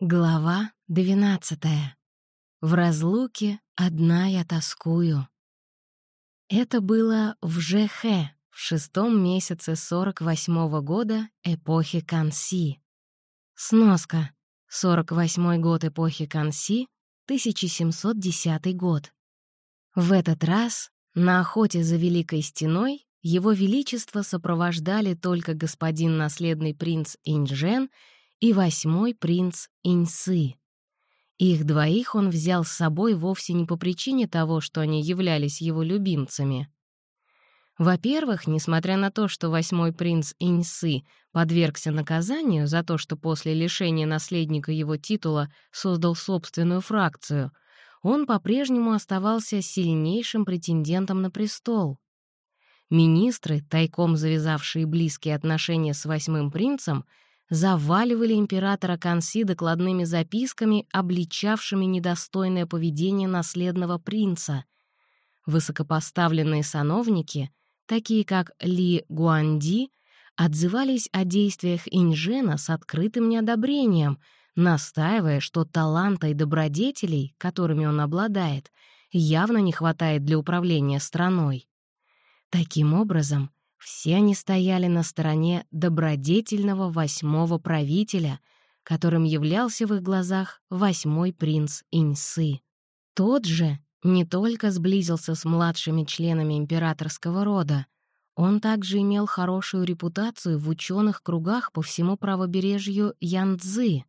Глава двенадцатая. В разлуке одна я тоскую. Это было в ЖХ, в шестом месяце 48-го года эпохи Канси. Сноска. 48-й год эпохи Канси, 1710 год. В этот раз на охоте за Великой Стеной его Величество сопровождали только господин наследный принц Инжен — и восьмой принц Иньсы. Их двоих он взял с собой вовсе не по причине того, что они являлись его любимцами. Во-первых, несмотря на то, что восьмой принц Иньсы подвергся наказанию за то, что после лишения наследника его титула создал собственную фракцию, он по-прежнему оставался сильнейшим претендентом на престол. Министры, тайком завязавшие близкие отношения с восьмым принцем, заваливали императора Канси докладными записками, обличавшими недостойное поведение наследного принца. Высокопоставленные сановники, такие как Ли Гуанди, отзывались о действиях Инжена с открытым неодобрением, настаивая, что таланта и добродетелей, которыми он обладает, явно не хватает для управления страной. Таким образом, все они стояли на стороне добродетельного восьмого правителя, которым являлся в их глазах восьмой принц Иньсы. Тот же не только сблизился с младшими членами императорского рода, он также имел хорошую репутацию в ученых кругах по всему правобережью Янцзы.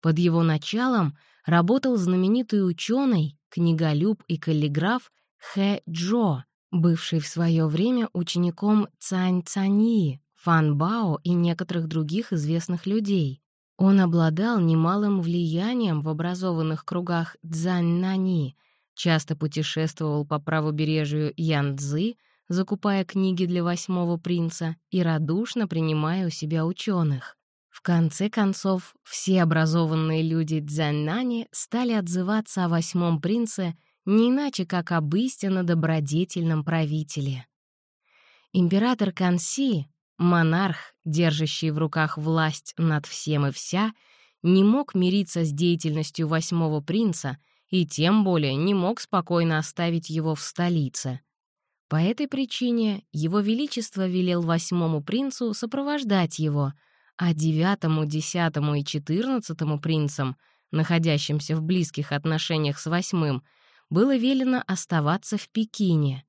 Под его началом работал знаменитый ученый, книголюб и каллиграф Хэ Джо, бывший в свое время учеником Цань Цаньи, Фан Бао и некоторых других известных людей. Он обладал немалым влиянием в образованных кругах Цзань-Нани, часто путешествовал по правобережью Янцзы, закупая книги для восьмого принца и радушно принимая у себя ученых. В конце концов, все образованные люди Цзяньнани стали отзываться о восьмом принце — не иначе как об истинно добродетельном правителе. Император Канси, монарх, держащий в руках власть над всем и вся, не мог мириться с деятельностью восьмого принца и тем более не мог спокойно оставить его в столице. По этой причине его величество велел восьмому принцу сопровождать его, а девятому, десятому и четырнадцатому принцам, находящимся в близких отношениях с восьмым, было велено оставаться в Пекине.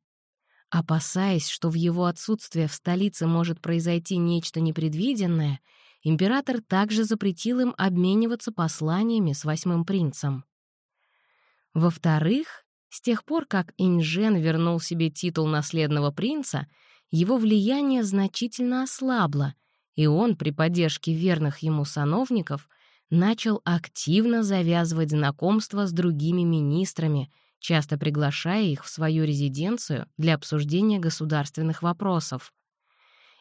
Опасаясь, что в его отсутствие в столице может произойти нечто непредвиденное, император также запретил им обмениваться посланиями с восьмым принцем. Во-вторых, с тех пор, как Инжен вернул себе титул наследного принца, его влияние значительно ослабло, и он при поддержке верных ему сановников начал активно завязывать знакомства с другими министрами часто приглашая их в свою резиденцию для обсуждения государственных вопросов.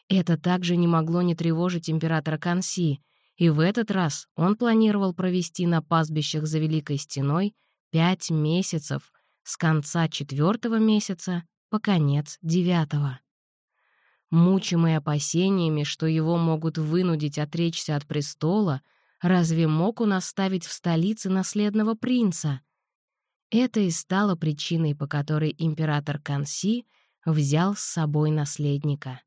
Это также не могло не тревожить императора Канси, и в этот раз он планировал провести на пастбищах за Великой Стеной пять месяцев с конца четвертого месяца по конец девятого. Мучимый опасениями, что его могут вынудить отречься от престола, разве мог он оставить в столице наследного принца — это и стало причиной, по которой император Канси взял с собой наследника.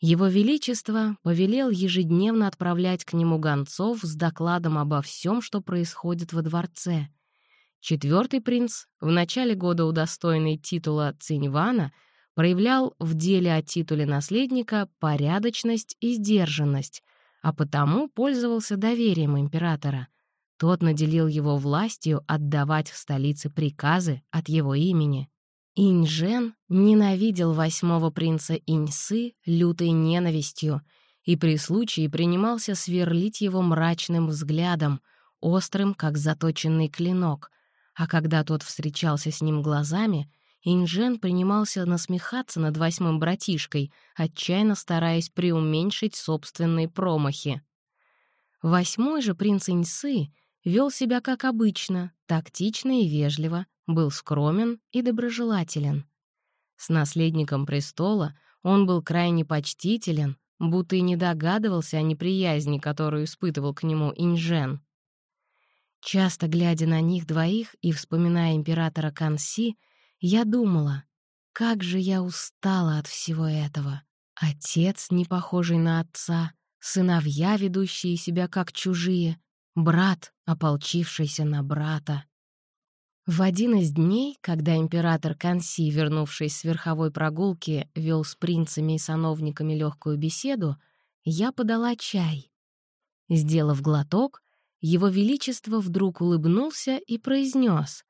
Его Величество повелел ежедневно отправлять к нему гонцов с докладом обо всем, что происходит во дворце. Четвертый принц, в начале года удостоенный титула Циньвана, проявлял в деле о титуле наследника порядочность и сдержанность, а потому пользовался доверием императора — тот наделил его властью отдавать в столице приказы от его имени. Инжен ненавидел восьмого принца Иньсы лютой ненавистью и при случае принимался сверлить его мрачным взглядом, острым, как заточенный клинок, а когда тот встречался с ним глазами, Инжен принимался насмехаться над восьмым братишкой, отчаянно стараясь преуменьшить собственные промахи. Восьмой же принц Иньсы вел себя как обычно, тактично и вежливо, был скромен и доброжелателен. С наследником престола он был крайне почтителен, будто и не догадывался о неприязни, которую испытывал к нему Инжен. Часто глядя на них двоих и вспоминая императора Канси, я думала, как же я устала от всего этого. Отец, не похожий на отца, сыновья, ведущие себя как чужие, брат, ополчившийся на брата. В один из дней, когда император Канси, вернувшись с верховой прогулки, вел с принцами и сановниками легкую беседу, я подала чай. Сделав глоток, его Величество вдруг улыбнулся и произнес.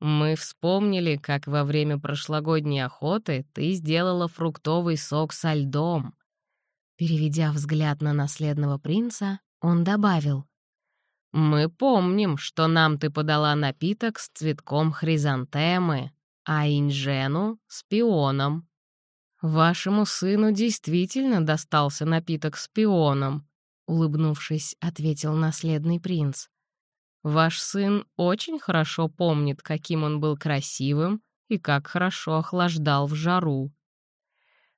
«Мы вспомнили, как во время прошлогодней охоты ты сделала фруктовый сок со льдом». Переведя взгляд на наследного принца, он добавил. «Мы помним, что нам ты подала напиток с цветком хризантемы, а Инжену — с пионом. Вашему сыну действительно достался напиток с пионом», — улыбнувшись, ответил наследный принц. «Ваш сын очень хорошо помнит, каким он был красивым и как хорошо охлаждал в жару».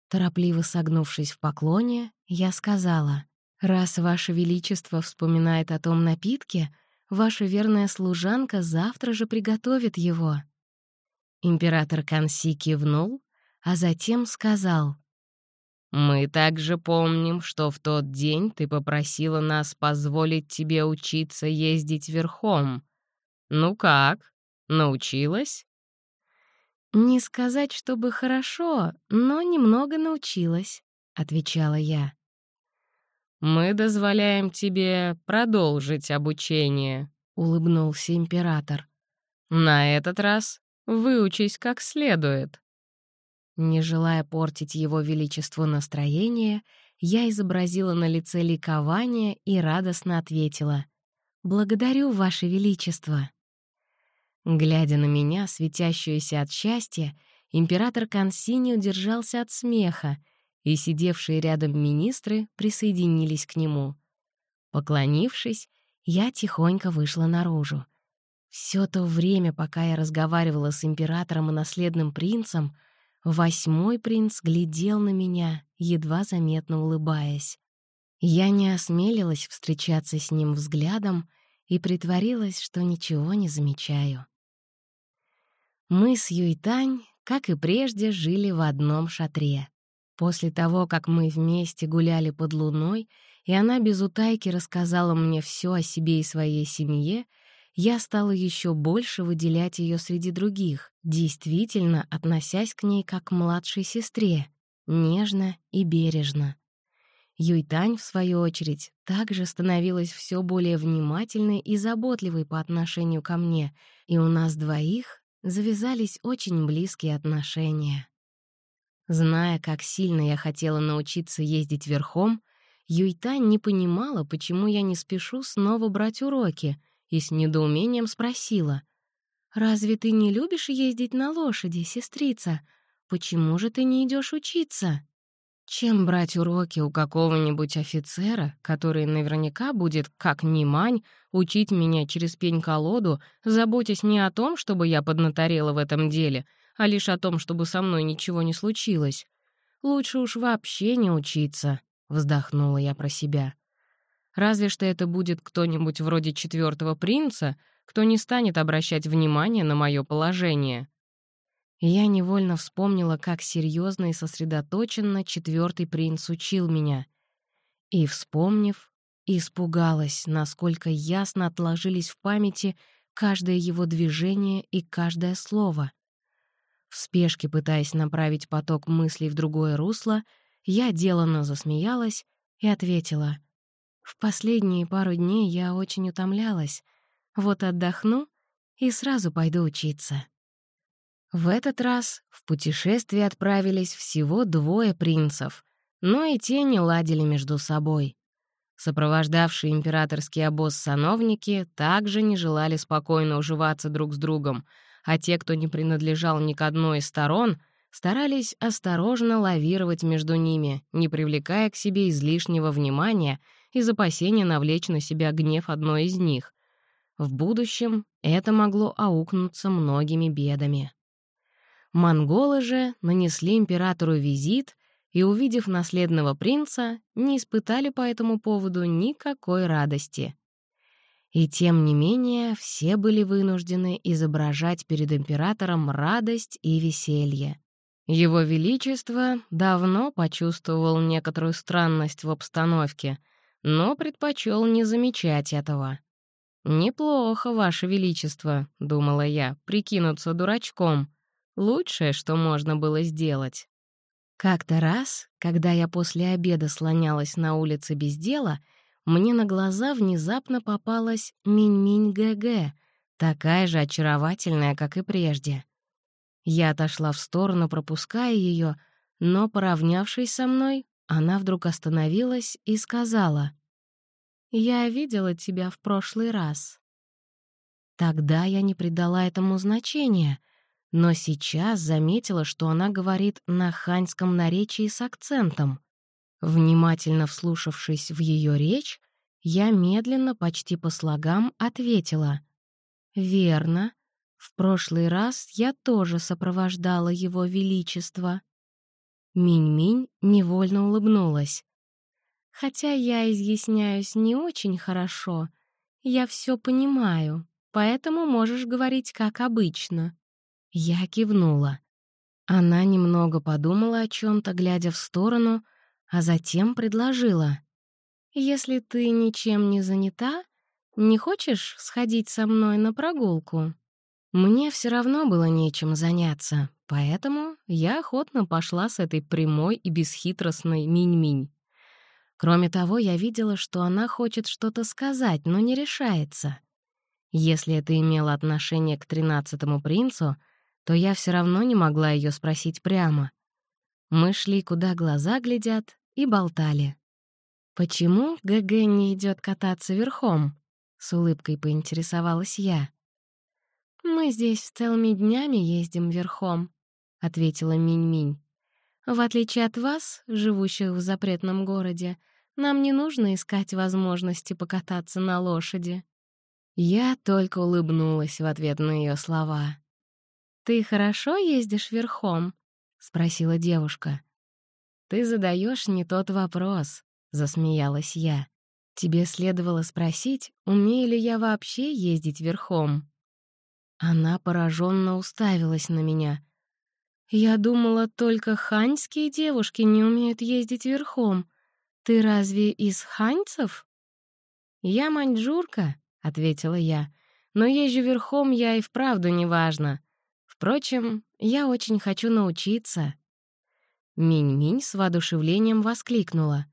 Торопливо согнувшись в поклоне, я сказала, «Раз Ваше Величество вспоминает о том напитке, ваша верная служанка завтра же приготовит его». Император Канси кивнул, а затем сказал, «Мы также помним, что в тот день ты попросила нас позволить тебе учиться ездить верхом. Ну как, научилась?» «Не сказать, чтобы хорошо, но немного научилась», — отвечала я. «Мы дозволяем тебе продолжить обучение», — улыбнулся император. «На этот раз выучись как следует». Не желая портить его величеству настроение, я изобразила на лице ликование и радостно ответила «Благодарю, Ваше Величество». Глядя на меня, светящуюся от счастья, император Консини удержался от смеха, и сидевшие рядом министры присоединились к нему. Поклонившись, я тихонько вышла наружу. Все то время, пока я разговаривала с императором и наследным принцем, Восьмой принц глядел на меня, едва заметно улыбаясь. Я не осмелилась встречаться с ним взглядом и притворилась, что ничего не замечаю. Мы с Юйтань, как и прежде, жили в одном шатре. После того, как мы вместе гуляли под луной, и она без утайки рассказала мне все о себе и своей семье, я стала еще больше выделять ее среди других, действительно относясь к ней как к младшей сестре, нежно и бережно. Юйтань, в свою очередь, также становилась все более внимательной и заботливой по отношению ко мне, и у нас двоих завязались очень близкие отношения. Зная, как сильно я хотела научиться ездить верхом, Юйтань не понимала, почему я не спешу снова брать уроки — и с недоумением спросила. «Разве ты не любишь ездить на лошади, сестрица? Почему же ты не идешь учиться?» Чем брать уроки у какого-нибудь офицера, который наверняка будет, как ни мань, учить меня через пень-колоду, заботясь не о том, чтобы я поднаторела в этом деле, а лишь о том, чтобы со мной ничего не случилось? Лучше уж вообще не учиться, — вздохнула я про себя. Разве что это будет кто-нибудь вроде четвертого принца, кто не станет обращать внимание на мое положение. я невольно вспомнила, как серьезно и сосредоточенно четвертый принц учил меня. И, вспомнив, испугалась, насколько ясно отложились в памяти каждое его движение и каждое слово. В спешке, пытаясь направить поток мыслей в другое русло, я деланно засмеялась и ответила — в последние пару дней я очень утомлялась. Вот отдохну и сразу пойду учиться. В этот раз в путешествие отправились всего двое принцев, но и те не ладили между собой. Сопровождавшие императорский обоз сановники также не желали спокойно уживаться друг с другом, а те, кто не принадлежал ни к одной из сторон, старались осторожно лавировать между ними, не привлекая к себе излишнего внимания из опасения навлечь на себя гнев одной из них. В будущем это могло аукнуться многими бедами. Монголы же нанесли императору визит и, увидев наследного принца, не испытали по этому поводу никакой радости. И тем не менее все были вынуждены изображать перед императором радость и веселье. Его Величество давно почувствовал некоторую странность в обстановке, но предпочел не замечать этого. «Неплохо, Ваше Величество», — думала я, — «прикинуться дурачком. Лучшее, что можно было сделать». Как-то раз, когда я после обеда слонялась на улице без дела, мне на глаза внезапно попалась Минь-Минь ГГ, такая же очаровательная, как и прежде. Я отошла в сторону, пропуская ее, но, поравнявшись со мной, она вдруг остановилась и сказала, «Я видела тебя в прошлый раз». Тогда я не придала этому значения, но сейчас заметила, что она говорит на ханьском наречии с акцентом. Внимательно вслушавшись в ее речь, я медленно, почти по слогам, ответила. «Верно. В прошлый раз я тоже сопровождала его величество». Минь-Минь невольно улыбнулась. «Хотя я изъясняюсь не очень хорошо, я все понимаю, поэтому можешь говорить как обычно». Я кивнула. Она немного подумала о чем то глядя в сторону, а затем предложила. «Если ты ничем не занята, не хочешь сходить со мной на прогулку?» Мне все равно было нечем заняться, поэтому я охотно пошла с этой прямой и бесхитростной минь-минь. Кроме того, я видела, что она хочет что-то сказать, но не решается. Если это имело отношение к тринадцатому принцу, то я все равно не могла ее спросить прямо. Мы шли, куда глаза глядят, и болтали. «Почему ГГ не идет кататься верхом?» — с улыбкой поинтересовалась я. «Мы здесь целыми днями ездим верхом», — ответила Минь-Минь. «В отличие от вас, живущих в запретном городе, нам не нужно искать возможности покататься на лошади». Я только улыбнулась в ответ на ее слова. «Ты хорошо ездишь верхом?» — спросила девушка. «Ты задаешь не тот вопрос», — засмеялась я. «Тебе следовало спросить, умею ли я вообще ездить верхом?» Она пораженно уставилась на меня. «Я думала, только ханьские девушки не умеют ездить верхом. Ты разве из ханьцев?» «Я маньчжурка», — ответила я, «но езжу верхом я и вправду неважно. Впрочем, я очень хочу научиться». Минь-Минь с воодушевлением воскликнула.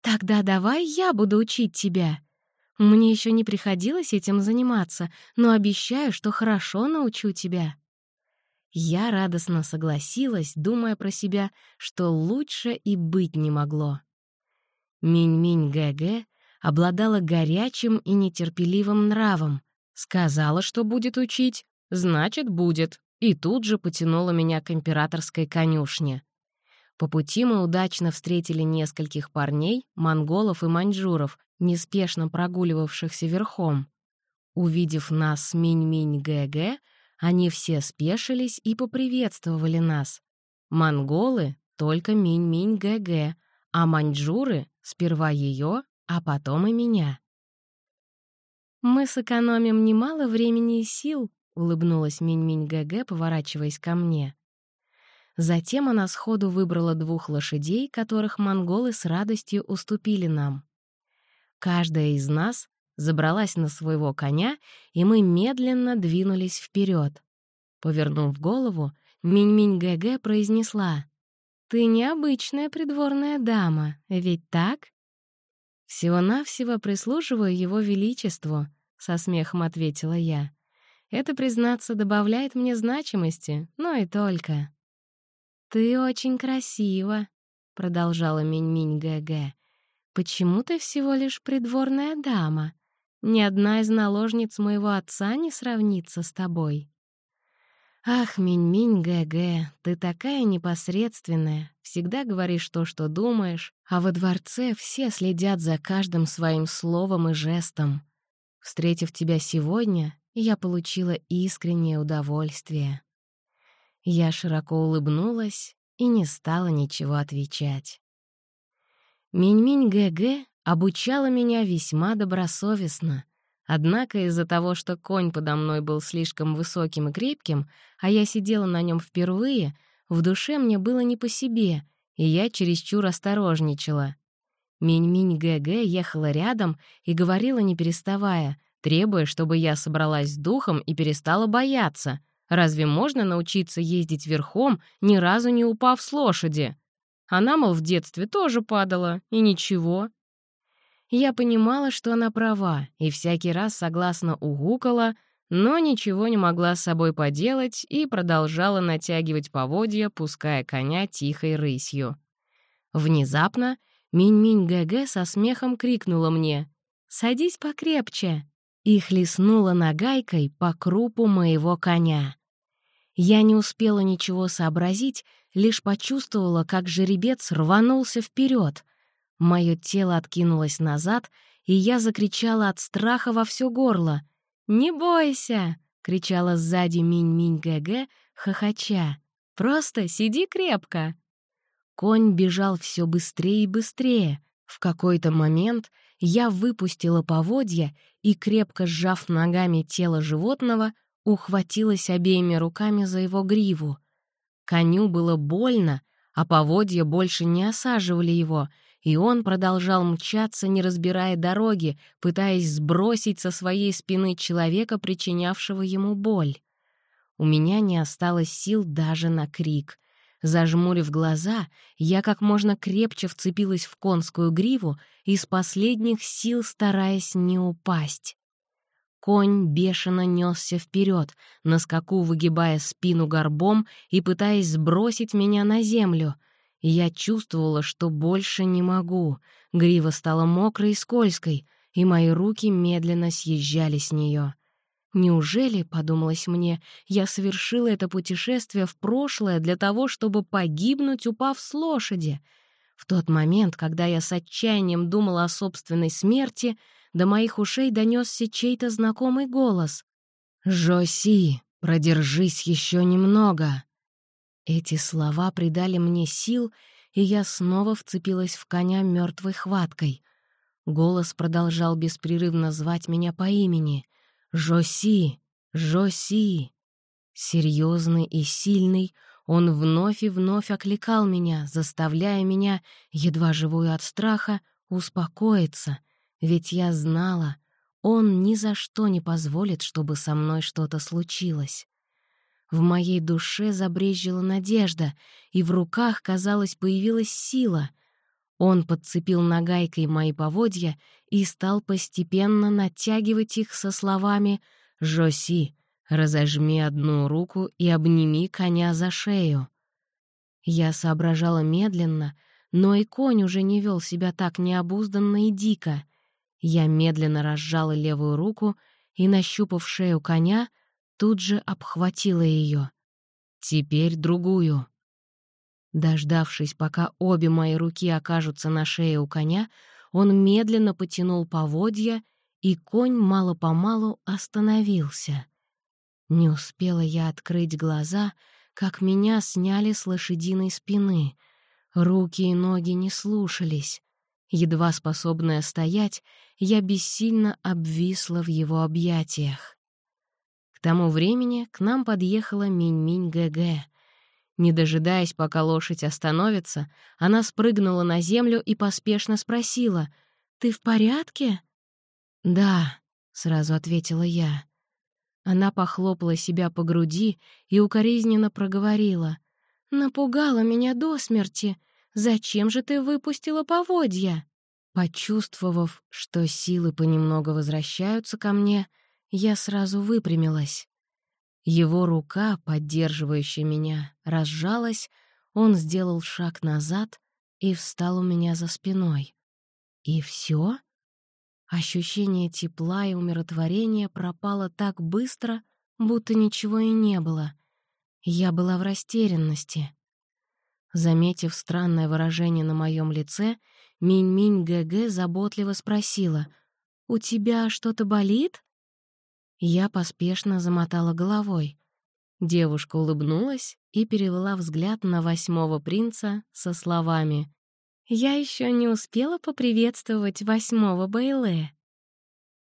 «Тогда давай я буду учить тебя. Мне еще не приходилось этим заниматься, но обещаю, что хорошо научу тебя». Я радостно согласилась, думая про себя, что лучше и быть не могло. Минь-Минь ГГ обладала горячим и нетерпеливым нравом. Сказала, что будет учить, значит, будет, и тут же потянула меня к императорской конюшне. По пути мы удачно встретили нескольких парней, монголов и маньчжуров, неспешно прогуливавшихся верхом. Увидев нас с Минь-Минь ГГ, они все спешились и поприветствовали нас. Монголы — только Минь-Минь ГГ, а маньчжуры — сперва ее, а потом и меня. «Мы сэкономим немало времени и сил», — улыбнулась Минь-Минь ГГ, поворачиваясь ко мне. Затем она сходу выбрала двух лошадей, которых монголы с радостью уступили нам. Каждая из нас забралась на своего коня, и мы медленно двинулись вперед. Повернув голову, Минь-Минь ГГ произнесла, «Ты необычная придворная дама, ведь так?» «Всего-навсего прислуживаю его величеству», — со смехом ответила я. «Это, признаться, добавляет мне значимости, но и только». «Ты очень красива», — продолжала Минь-Минь ГГ. «Почему ты всего лишь придворная дама? Ни одна из наложниц моего отца не сравнится с тобой». «Ах, Минь-Минь ГГ, ты такая непосредственная, всегда говоришь то, что думаешь, а во дворце все следят за каждым своим словом и жестом. Встретив тебя сегодня, я получила искреннее удовольствие». Я широко улыбнулась и не стала ничего отвечать. Минь-Минь ГГ обучала меня весьма добросовестно. Однако из-за того, что конь подо мной был слишком высоким и крепким, а я сидела на нем впервые, в душе мне было не по себе, и я чересчур осторожничала. Минь-Минь ГГ ехала рядом и говорила, не переставая, требуя, чтобы я собралась с духом и перестала бояться. Разве можно научиться ездить верхом, ни разу не упав с лошади? Она, мол, в детстве тоже падала, и ничего. Я понимала, что она права, и всякий раз согласно угукала, но ничего не могла с собой поделать и продолжала натягивать поводья, пуская коня тихой рысью. Внезапно Минь-Минь ГГ со смехом крикнула мне «Садись покрепче!» И хлестнула нагайкой по крупу моего коня. Я не успела ничего сообразить, лишь почувствовала, как жеребец рванулся вперед. Мое тело откинулось назад, и я закричала от страха во все горло. «Не бойся!» — кричала сзади Минь-Минь ГГ, хохоча. «Просто сиди крепко!» Конь бежал все быстрее и быстрее. В какой-то момент я выпустила поводья и, крепко сжав ногами тело животного, ухватилась обеими руками за его гриву. Коню было больно, а поводья больше не осаживали его, и он продолжал мчаться, не разбирая дороги, пытаясь сбросить со своей спины человека, причинявшего ему боль. У меня не осталось сил даже на крик. Зажмурив глаза, я как можно крепче вцепилась в конскую гриву, из последних сил стараясь не упасть. Конь бешено несся вперед, на скаку выгибая спину горбом и пытаясь сбросить меня на землю. Я чувствовала, что больше не могу. Грива стала мокрой и скользкой, и мои руки медленно съезжали с нее. Неужели, — подумалось мне, — я совершила это путешествие в прошлое для того, чтобы погибнуть, упав с лошади? В тот момент, когда я с отчаянием думала о собственной смерти, до моих ушей донесся чей-то знакомый голос. «Жоси, продержись еще немного!» Эти слова придали мне сил, и я снова вцепилась в коня мертвой хваткой. Голос продолжал беспрерывно звать меня по имени — «Жоси! Жоси!» Серьезный и сильный, он вновь и вновь окликал меня, заставляя меня, едва живую от страха, успокоиться, ведь я знала, он ни за что не позволит, чтобы со мной что-то случилось. В моей душе забрезжила надежда, и в руках, казалось, появилась сила — он подцепил нагайкой мои поводья и стал постепенно натягивать их со словами «Жоси, разожми одну руку и обними коня за шею». Я соображала медленно, но и конь уже не вел себя так необузданно и дико. Я медленно разжала левую руку и, нащупав шею коня, тут же обхватила ее. Теперь другую. Дождавшись, пока обе мои руки окажутся на шее у коня, он медленно потянул поводья, и конь мало-помалу остановился. Не успела я открыть глаза, как меня сняли с лошадиной спины. Руки и ноги не слушались. Едва способная стоять, я бессильно обвисла в его объятиях. К тому времени к нам подъехала Минь-Минь ГГ. Не дожидаясь, пока лошадь остановится, она спрыгнула на землю и поспешно спросила, «Ты в порядке?» «Да», — сразу ответила я. Она похлопала себя по груди и укоризненно проговорила, «Напугала меня до смерти. Зачем же ты выпустила поводья?» Почувствовав, что силы понемногу возвращаются ко мне, я сразу выпрямилась. Его рука, поддерживающая меня, разжалась, он сделал шаг назад и встал у меня за спиной. И все? Ощущение тепла и умиротворения пропало так быстро, будто ничего и не было. Я была в растерянности. Заметив странное выражение на моем лице, Минь-Минь ГГ заботливо спросила, «У тебя что-то болит?» Я поспешно замотала головой. Девушка улыбнулась и перевела взгляд на восьмого принца со словами «Я еще не успела поприветствовать восьмого Бейле».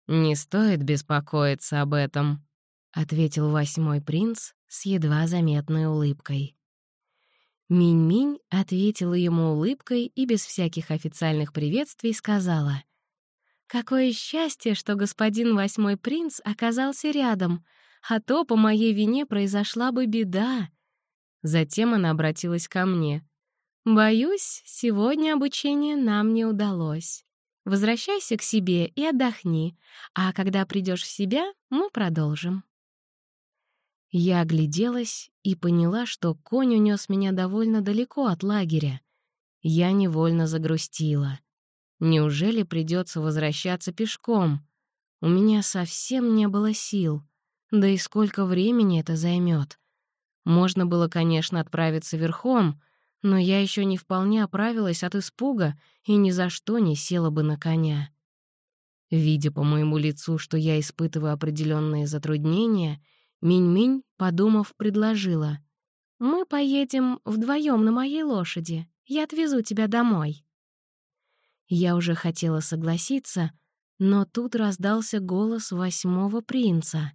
«Не стоит беспокоиться об этом», — ответил восьмой принц с едва заметной улыбкой. Минь-Минь ответила ему улыбкой и без всяких официальных приветствий сказала. «Какое счастье, что господин восьмой принц оказался рядом, а то по моей вине произошла бы беда». Затем она обратилась ко мне. «Боюсь, сегодня обучение нам не удалось. Возвращайся к себе и отдохни, а когда придешь в себя, мы продолжим». Я огляделась и поняла, что конь унес меня довольно далеко от лагеря. Я невольно загрустила. Неужели придется возвращаться пешком? У меня совсем не было сил. Да и сколько времени это займет? Можно было, конечно, отправиться верхом, но я еще не вполне оправилась от испуга и ни за что не села бы на коня. Видя по моему лицу, что я испытываю определенные затруднения, Минь-Минь, подумав, предложила. «Мы поедем вдвоем на моей лошади. Я отвезу тебя домой». Я уже хотела согласиться, но тут раздался голос восьмого принца.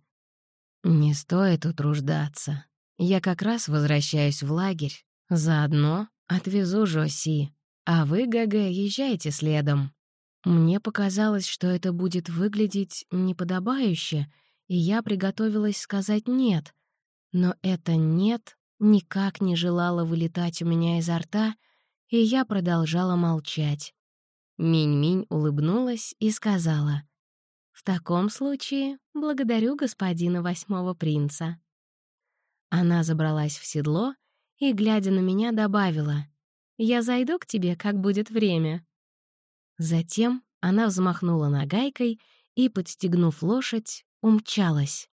«Не стоит утруждаться. Я как раз возвращаюсь в лагерь. Заодно отвезу Жоси, а вы, ГГ, езжайте следом». Мне показалось, что это будет выглядеть неподобающе — и я приготовилась сказать «нет». Но это «нет» никак не желало вылетать у меня изо рта, и я продолжала молчать. Минь-Минь улыбнулась и сказала, «В таком случае благодарю господина восьмого принца». Она забралась в седло и, глядя на меня, добавила, «Я зайду к тебе, как будет время». Затем она взмахнула нагайкой и, подстегнув лошадь, умчалась.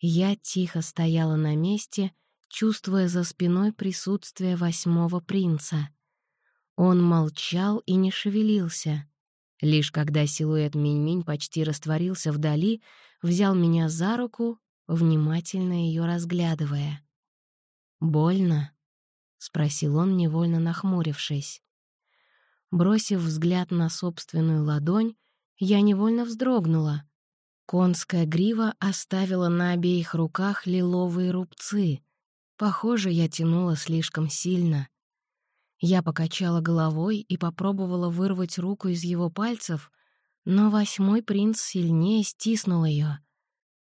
Я тихо стояла на месте, чувствуя за спиной присутствие восьмого принца. Он молчал и не шевелился. Лишь когда силуэт Минь-Минь почти растворился вдали, взял меня за руку, внимательно ее разглядывая. «Больно?» — спросил он, невольно нахмурившись. Бросив взгляд на собственную ладонь, я невольно вздрогнула. Конская грива оставила на обеих руках лиловые рубцы. Похоже, я тянула слишком сильно. Я покачала головой и попробовала вырвать руку из его пальцев, но восьмой принц сильнее стиснул ее.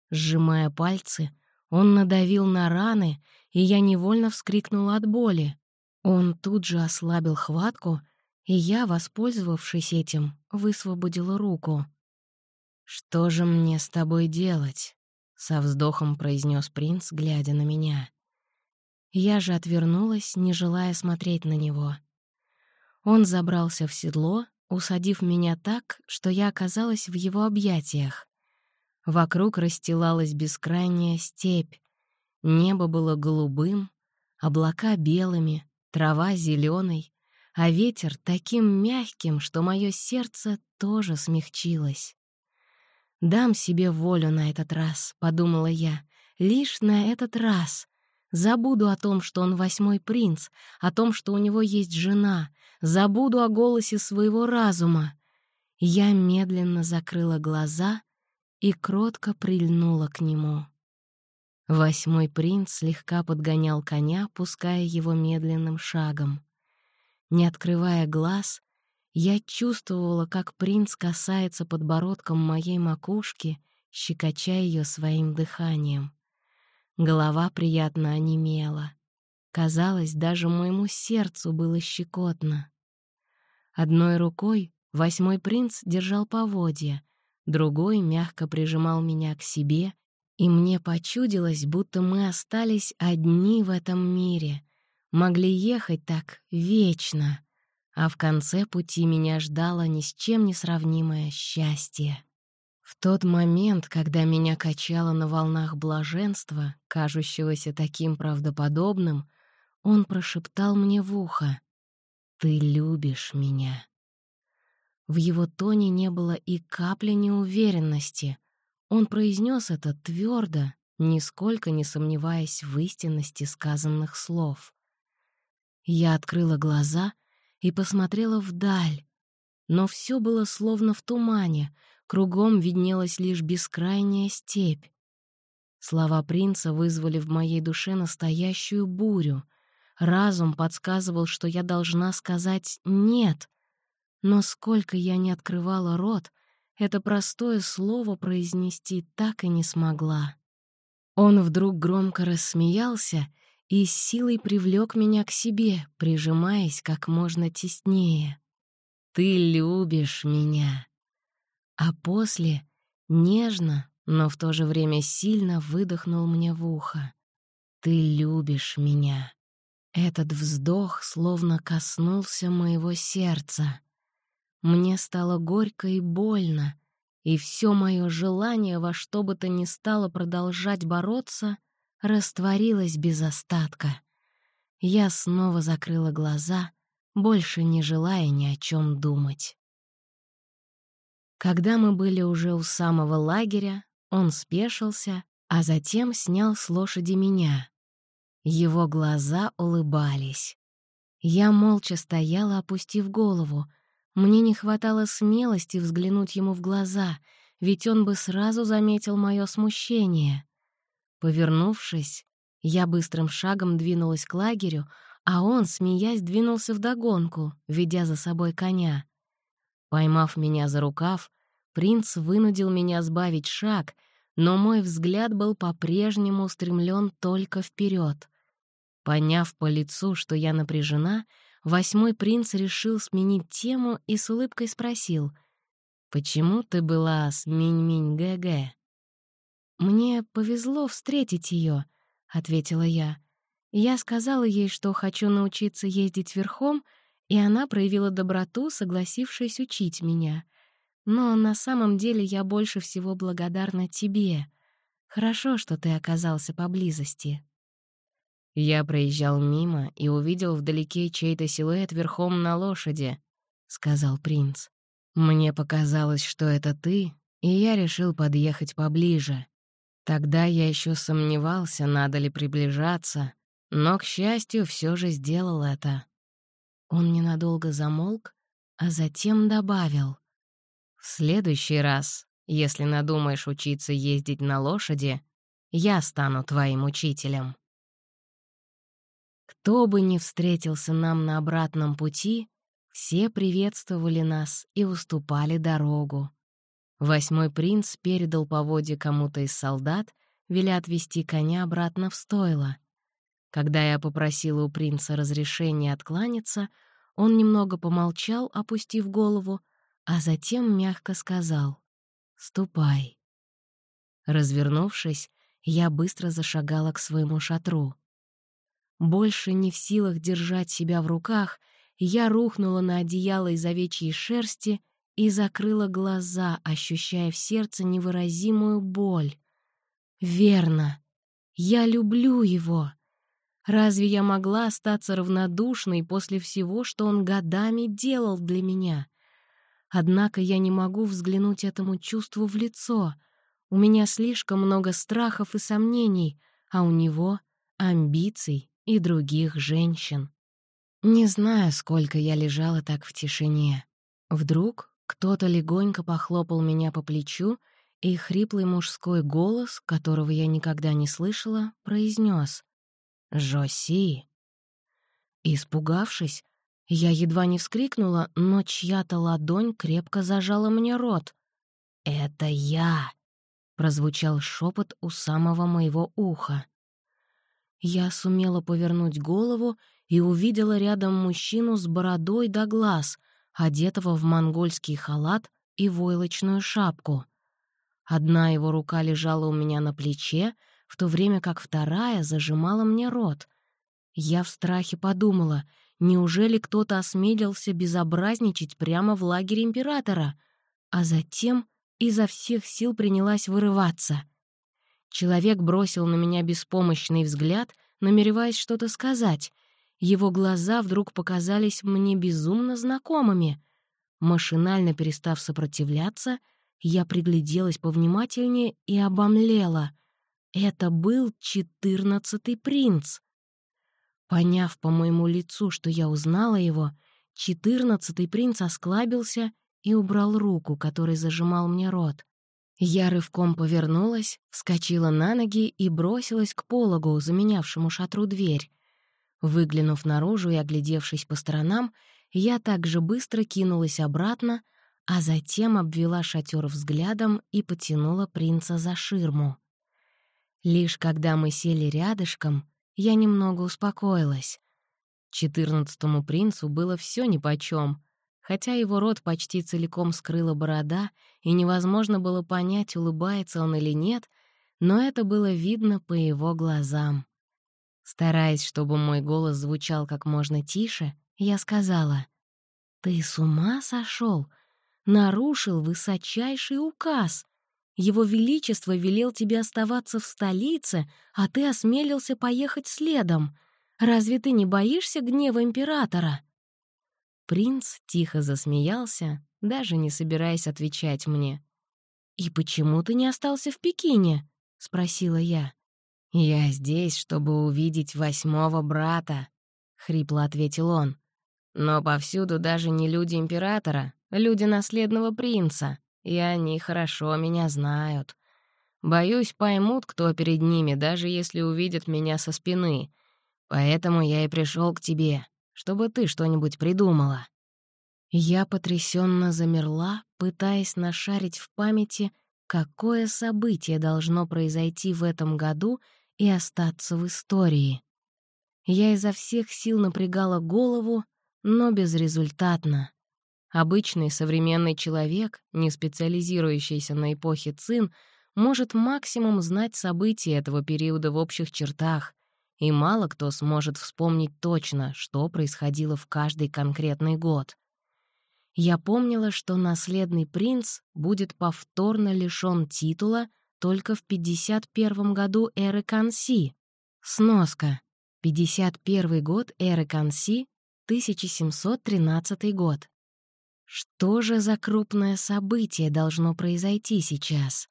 Сжимая пальцы, он надавил на раны, и я невольно вскрикнула от боли. Он тут же ослабил хватку, и я, воспользовавшись этим, высвободила руку. «Что же мне с тобой делать?» — со вздохом произнес принц, глядя на меня. Я же отвернулась, не желая смотреть на него. Он забрался в седло, усадив меня так, что я оказалась в его объятиях. Вокруг расстилалась бескрайняя степь. Небо было голубым, облака белыми, трава зеленой, а ветер таким мягким, что мое сердце тоже смягчилось. «Дам себе волю на этот раз», — подумала я, — «лишь на этот раз». Забуду о том, что он восьмой принц, о том, что у него есть жена, забуду о голосе своего разума. Я медленно закрыла глаза и кротко прильнула к нему. Восьмой принц слегка подгонял коня, пуская его медленным шагом. Не открывая глаз, я чувствовала, как принц касается подбородком моей макушки, щекоча ее своим дыханием. Голова приятно онемела. Казалось, даже моему сердцу было щекотно. Одной рукой восьмой принц держал поводья, другой мягко прижимал меня к себе, и мне почудилось, будто мы остались одни в этом мире, могли ехать так вечно — а в конце пути меня ждало ни с чем не сравнимое счастье. В тот момент, когда меня качало на волнах блаженства, кажущегося таким правдоподобным, он прошептал мне в ухо «Ты любишь меня». В его тоне не было и капли неуверенности. Он произнес это твердо, нисколько не сомневаясь в истинности сказанных слов. Я открыла глаза и посмотрела вдаль. Но все было словно в тумане, Кругом виднелась лишь бескрайняя степь. Слова принца вызвали в моей душе настоящую бурю. Разум подсказывал, что я должна сказать «нет». Но сколько я не открывала рот, это простое слово произнести так и не смогла. Он вдруг громко рассмеялся и с силой привлек меня к себе, прижимаясь как можно теснее. «Ты любишь меня!» А после нежно, но в то же время сильно выдохнул мне в ухо. «Ты любишь меня!» Этот вздох словно коснулся моего сердца. Мне стало горько и больно, и все мое желание во что бы то ни стало продолжать бороться растворилось без остатка. Я снова закрыла глаза, больше не желая ни о чем думать. Когда мы были уже у самого лагеря, он спешился, а затем снял с лошади меня. Его глаза улыбались. Я молча стояла, опустив голову — мне не хватало смелости взглянуть ему в глаза, ведь он бы сразу заметил мое смущение. Повернувшись, я быстрым шагом двинулась к лагерю, а он, смеясь, двинулся вдогонку, ведя за собой коня. Поймав меня за рукав, принц вынудил меня сбавить шаг, но мой взгляд был по-прежнему устремлен только вперед. Поняв по лицу, что я напряжена, восьмой принц решил сменить тему и с улыбкой спросил, «Почему ты была с Минь-Минь-Гэ-Гэ?» «Мне повезло встретить ее, ответила я. Я сказала ей, что хочу научиться ездить верхом, и она проявила доброту, согласившись учить меня. Но на самом деле я больше всего благодарна тебе. Хорошо, что ты оказался поблизости. «Я проезжал мимо и увидел вдалеке чей-то силуэт верхом на лошади», — сказал принц. «Мне показалось, что это ты, и я решил подъехать поближе. Тогда я еще сомневался, надо ли приближаться, но, к счастью, все же сделал это». Он ненадолго замолк, а затем добавил. «В следующий раз, если надумаешь учиться ездить на лошади, я стану твоим учителем». Кто бы ни встретился нам на обратном пути, все приветствовали нас и уступали дорогу. Восьмой принц передал по воде кому-то из солдат, веля отвести коня обратно в стойло. Когда я попросила у принца разрешения откланяться, он немного помолчал, опустив голову, а затем мягко сказал «Ступай». Развернувшись, я быстро зашагала к своему шатру. Больше не в силах держать себя в руках, я рухнула на одеяло из овечьей шерсти и закрыла глаза, ощущая в сердце невыразимую боль. «Верно, я люблю его!» Разве я могла остаться равнодушной после всего, что он годами делал для меня? Однако я не могу взглянуть этому чувству в лицо. У меня слишком много страхов и сомнений, а у него — амбиций и других женщин. Не знаю, сколько я лежала так в тишине. Вдруг кто-то легонько похлопал меня по плечу, и хриплый мужской голос, которого я никогда не слышала, произнес «Жоси». Испугавшись, я едва не вскрикнула, но чья-то ладонь крепко зажала мне рот. «Это я!» — прозвучал шепот у самого моего уха. Я сумела повернуть голову и увидела рядом мужчину с бородой до глаз, одетого в монгольский халат и войлочную шапку. Одна его рука лежала у меня на плече, в то время как вторая зажимала мне рот. Я в страхе подумала, неужели кто-то осмелился безобразничать прямо в лагере императора? А затем изо всех сил принялась вырываться. Человек бросил на меня беспомощный взгляд, намереваясь что-то сказать. Его глаза вдруг показались мне безумно знакомыми. Машинально перестав сопротивляться, я пригляделась повнимательнее и обомлела. Это был четырнадцатый принц. Поняв по моему лицу, что я узнала его, четырнадцатый принц осклабился и убрал руку, который зажимал мне рот. Я рывком повернулась, вскочила на ноги и бросилась к пологу, заменявшему шатру дверь. Выглянув наружу и оглядевшись по сторонам, я также быстро кинулась обратно, а затем обвела шатер взглядом и потянула принца за ширму. Лишь когда мы сели рядышком, я немного успокоилась. Четырнадцатому принцу было все нипочем, хотя его рот почти целиком скрыла борода, и невозможно было понять, улыбается он или нет, но это было видно по его глазам. Стараясь, чтобы мой голос звучал как можно тише, я сказала, «Ты с ума сошел? Нарушил высочайший указ. Его Величество велел тебе оставаться в столице, а ты осмелился поехать следом. Разве ты не боишься гнева императора?» Принц тихо засмеялся, даже не собираясь отвечать мне. «И почему ты не остался в Пекине?» — спросила я. «Я здесь, чтобы увидеть восьмого брата», — хрипло ответил он. «Но повсюду даже не люди императора, люди наследного принца, и они хорошо меня знают. Боюсь, поймут, кто перед ними, даже если увидят меня со спины. Поэтому я и пришел к тебе, чтобы ты что-нибудь придумала». Я потрясенно замерла, пытаясь нашарить в памяти, какое событие должно произойти в этом году и остаться в истории. Я изо всех сил напрягала голову, но безрезультатно. Обычный современный человек, не специализирующийся на эпохе Цин, может максимум знать события этого периода в общих чертах, и мало кто сможет вспомнить точно, что происходило в каждый конкретный год. Я помнила, что наследный принц будет повторно лишён титула только в 51 году эры Канси. Сноска. 51 год эры Канси, 1713 год. Что же за крупное событие должно произойти сейчас?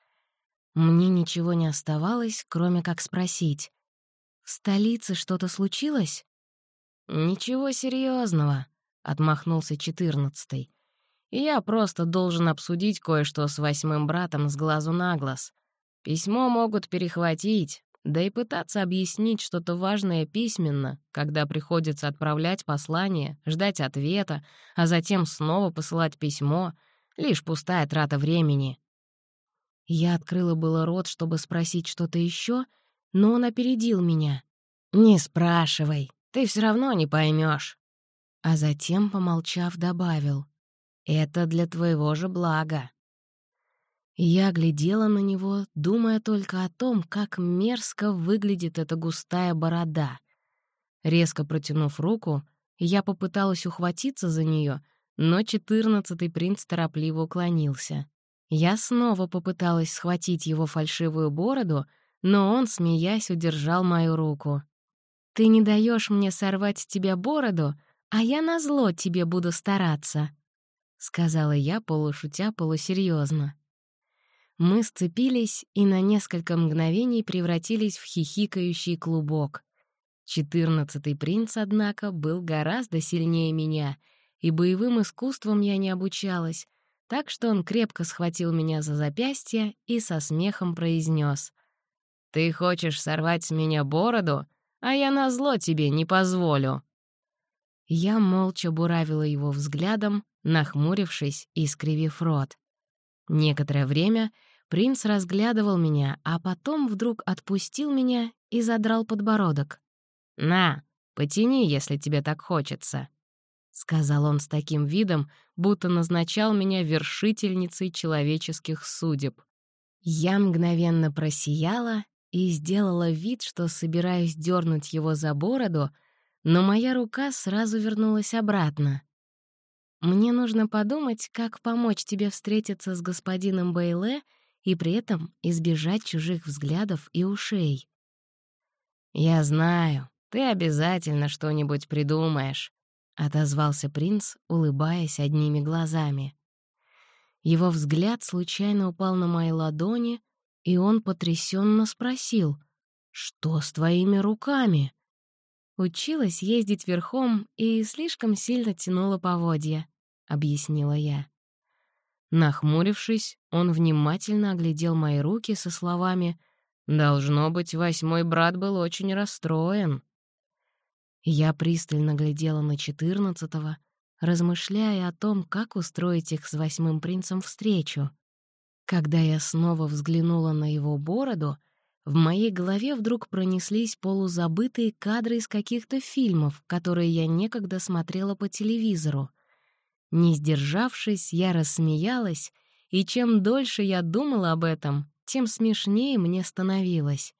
Мне ничего не оставалось, кроме как спросить. «В столице что-то случилось?» «Ничего серьезного, отмахнулся четырнадцатый. «Я просто должен обсудить кое-что с восьмым братом с глазу на глаз. Письмо могут перехватить, да и пытаться объяснить что-то важное письменно, когда приходится отправлять послание, ждать ответа, а затем снова посылать письмо — лишь пустая трата времени. Я открыла было рот, чтобы спросить что-то еще, но он опередил меня. «Не спрашивай, ты все равно не поймешь. А затем, помолчав, добавил. «Это для твоего же блага». Я глядела на него, думая только о том, как мерзко выглядит эта густая борода. Резко протянув руку, я попыталась ухватиться за нее, но четырнадцатый принц торопливо уклонился. Я снова попыталась схватить его фальшивую бороду, но он, смеясь, удержал мою руку. «Ты не даешь мне сорвать с тебя бороду, а я назло тебе буду стараться», — сказала я полушутя полусерьезно. Мы сцепились и на несколько мгновений превратились в хихикающий клубок. Четырнадцатый принц, однако, был гораздо сильнее меня, и боевым искусством я не обучалась, так что он крепко схватил меня за запястье и со смехом произнес: «Ты хочешь сорвать с меня бороду, а я назло тебе не позволю». Я молча буравила его взглядом, нахмурившись и скривив рот. Некоторое время Принц разглядывал меня, а потом вдруг отпустил меня и задрал подбородок. «На, потяни, если тебе так хочется», — сказал он с таким видом, будто назначал меня вершительницей человеческих судеб. Я мгновенно просияла и сделала вид, что собираюсь дернуть его за бороду, но моя рука сразу вернулась обратно. «Мне нужно подумать, как помочь тебе встретиться с господином Бейле и при этом избежать чужих взглядов и ушей. «Я знаю, ты обязательно что-нибудь придумаешь», — отозвался принц, улыбаясь одними глазами. Его взгляд случайно упал на мои ладони, и он потрясенно спросил, «Что с твоими руками?» Училась ездить верхом и слишком сильно тянула поводья, — объяснила я. Нахмурившись, он внимательно оглядел мои руки со словами «Должно быть, восьмой брат был очень расстроен». Я пристально глядела на четырнадцатого, размышляя о том, как устроить их с восьмым принцем встречу. Когда я снова взглянула на его бороду, в моей голове вдруг пронеслись полузабытые кадры из каких-то фильмов, которые я некогда смотрела по телевизору. Не сдержавшись, я рассмеялась, и чем дольше я думала об этом, тем смешнее мне становилось.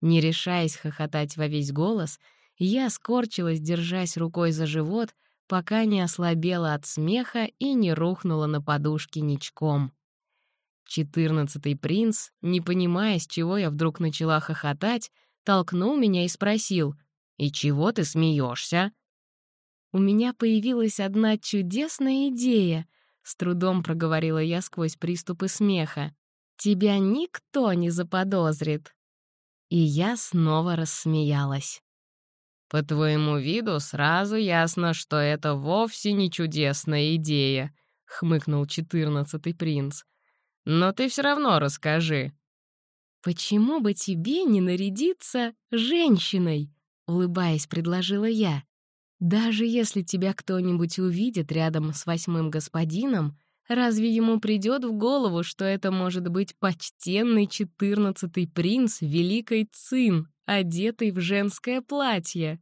Не решаясь хохотать во весь голос, я скорчилась, держась рукой за живот, пока не ослабела от смеха и не рухнула на подушке ничком. Четырнадцатый принц, не понимая, с чего я вдруг начала хохотать, толкнул меня и спросил, «И чего ты смеешься? «У меня появилась одна чудесная идея», — с трудом проговорила я сквозь приступы смеха. «Тебя никто не заподозрит». И я снова рассмеялась. «По твоему виду сразу ясно, что это вовсе не чудесная идея», — хмыкнул четырнадцатый принц. «Но ты все равно расскажи». «Почему бы тебе не нарядиться женщиной?» — улыбаясь, предложила я. «Даже если тебя кто-нибудь увидит рядом с восьмым господином, разве ему придет в голову, что это может быть почтенный четырнадцатый принц Великой Цин, одетый в женское платье.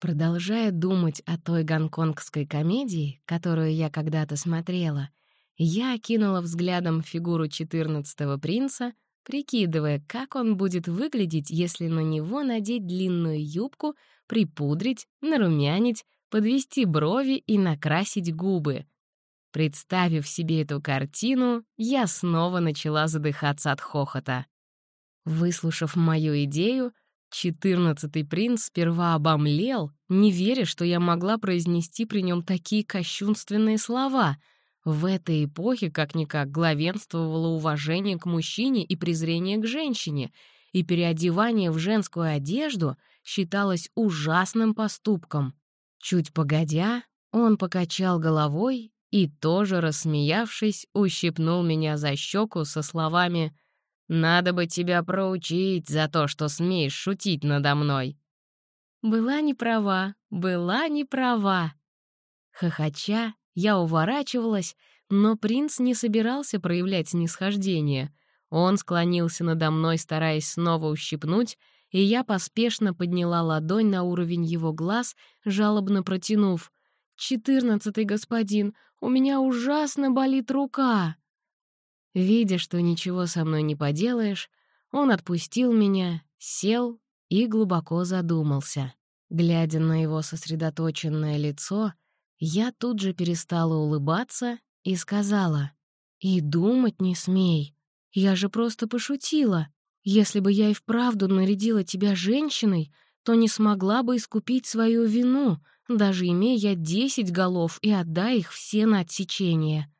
Продолжая думать о той гонконгской комедии, которую я когда-то смотрела, я окинула взглядом фигуру четырнадцатого принца, прикидывая, как он будет выглядеть, если на него надеть длинную юбку, припудрить, нарумянить, подвести брови и накрасить губы. Представив себе эту картину, я снова начала задыхаться от хохота. Выслушав мою идею, Четырнадцатый принц сперва обомлел, не веря, что я могла произнести при нем такие кощунственные слова. В этой эпохе, как-никак, главенствовало уважение к мужчине и презрение к женщине, и переодевание в женскую одежду считалось ужасным поступком. Чуть погодя, он покачал головой и, тоже рассмеявшись, ущипнул меня за щеку со словами надо бы тебя проучить за то, что смеешь шутить надо мной». Была не права, была не права. Хохоча, я уворачивалась, но принц не собирался проявлять снисхождение. Он склонился надо мной, стараясь снова ущипнуть, и я поспешно подняла ладонь на уровень его глаз, жалобно протянув. «Четырнадцатый господин, у меня ужасно болит рука!» Видя, что ничего со мной не поделаешь, он отпустил меня, сел и глубоко задумался. Глядя на его сосредоточенное лицо, я тут же перестала улыбаться и сказала, «И думать не смей. Я же просто пошутила. Если бы я и вправду нарядила тебя женщиной, то не смогла бы искупить свою вину, даже имея десять голов и отдай их все на отсечение.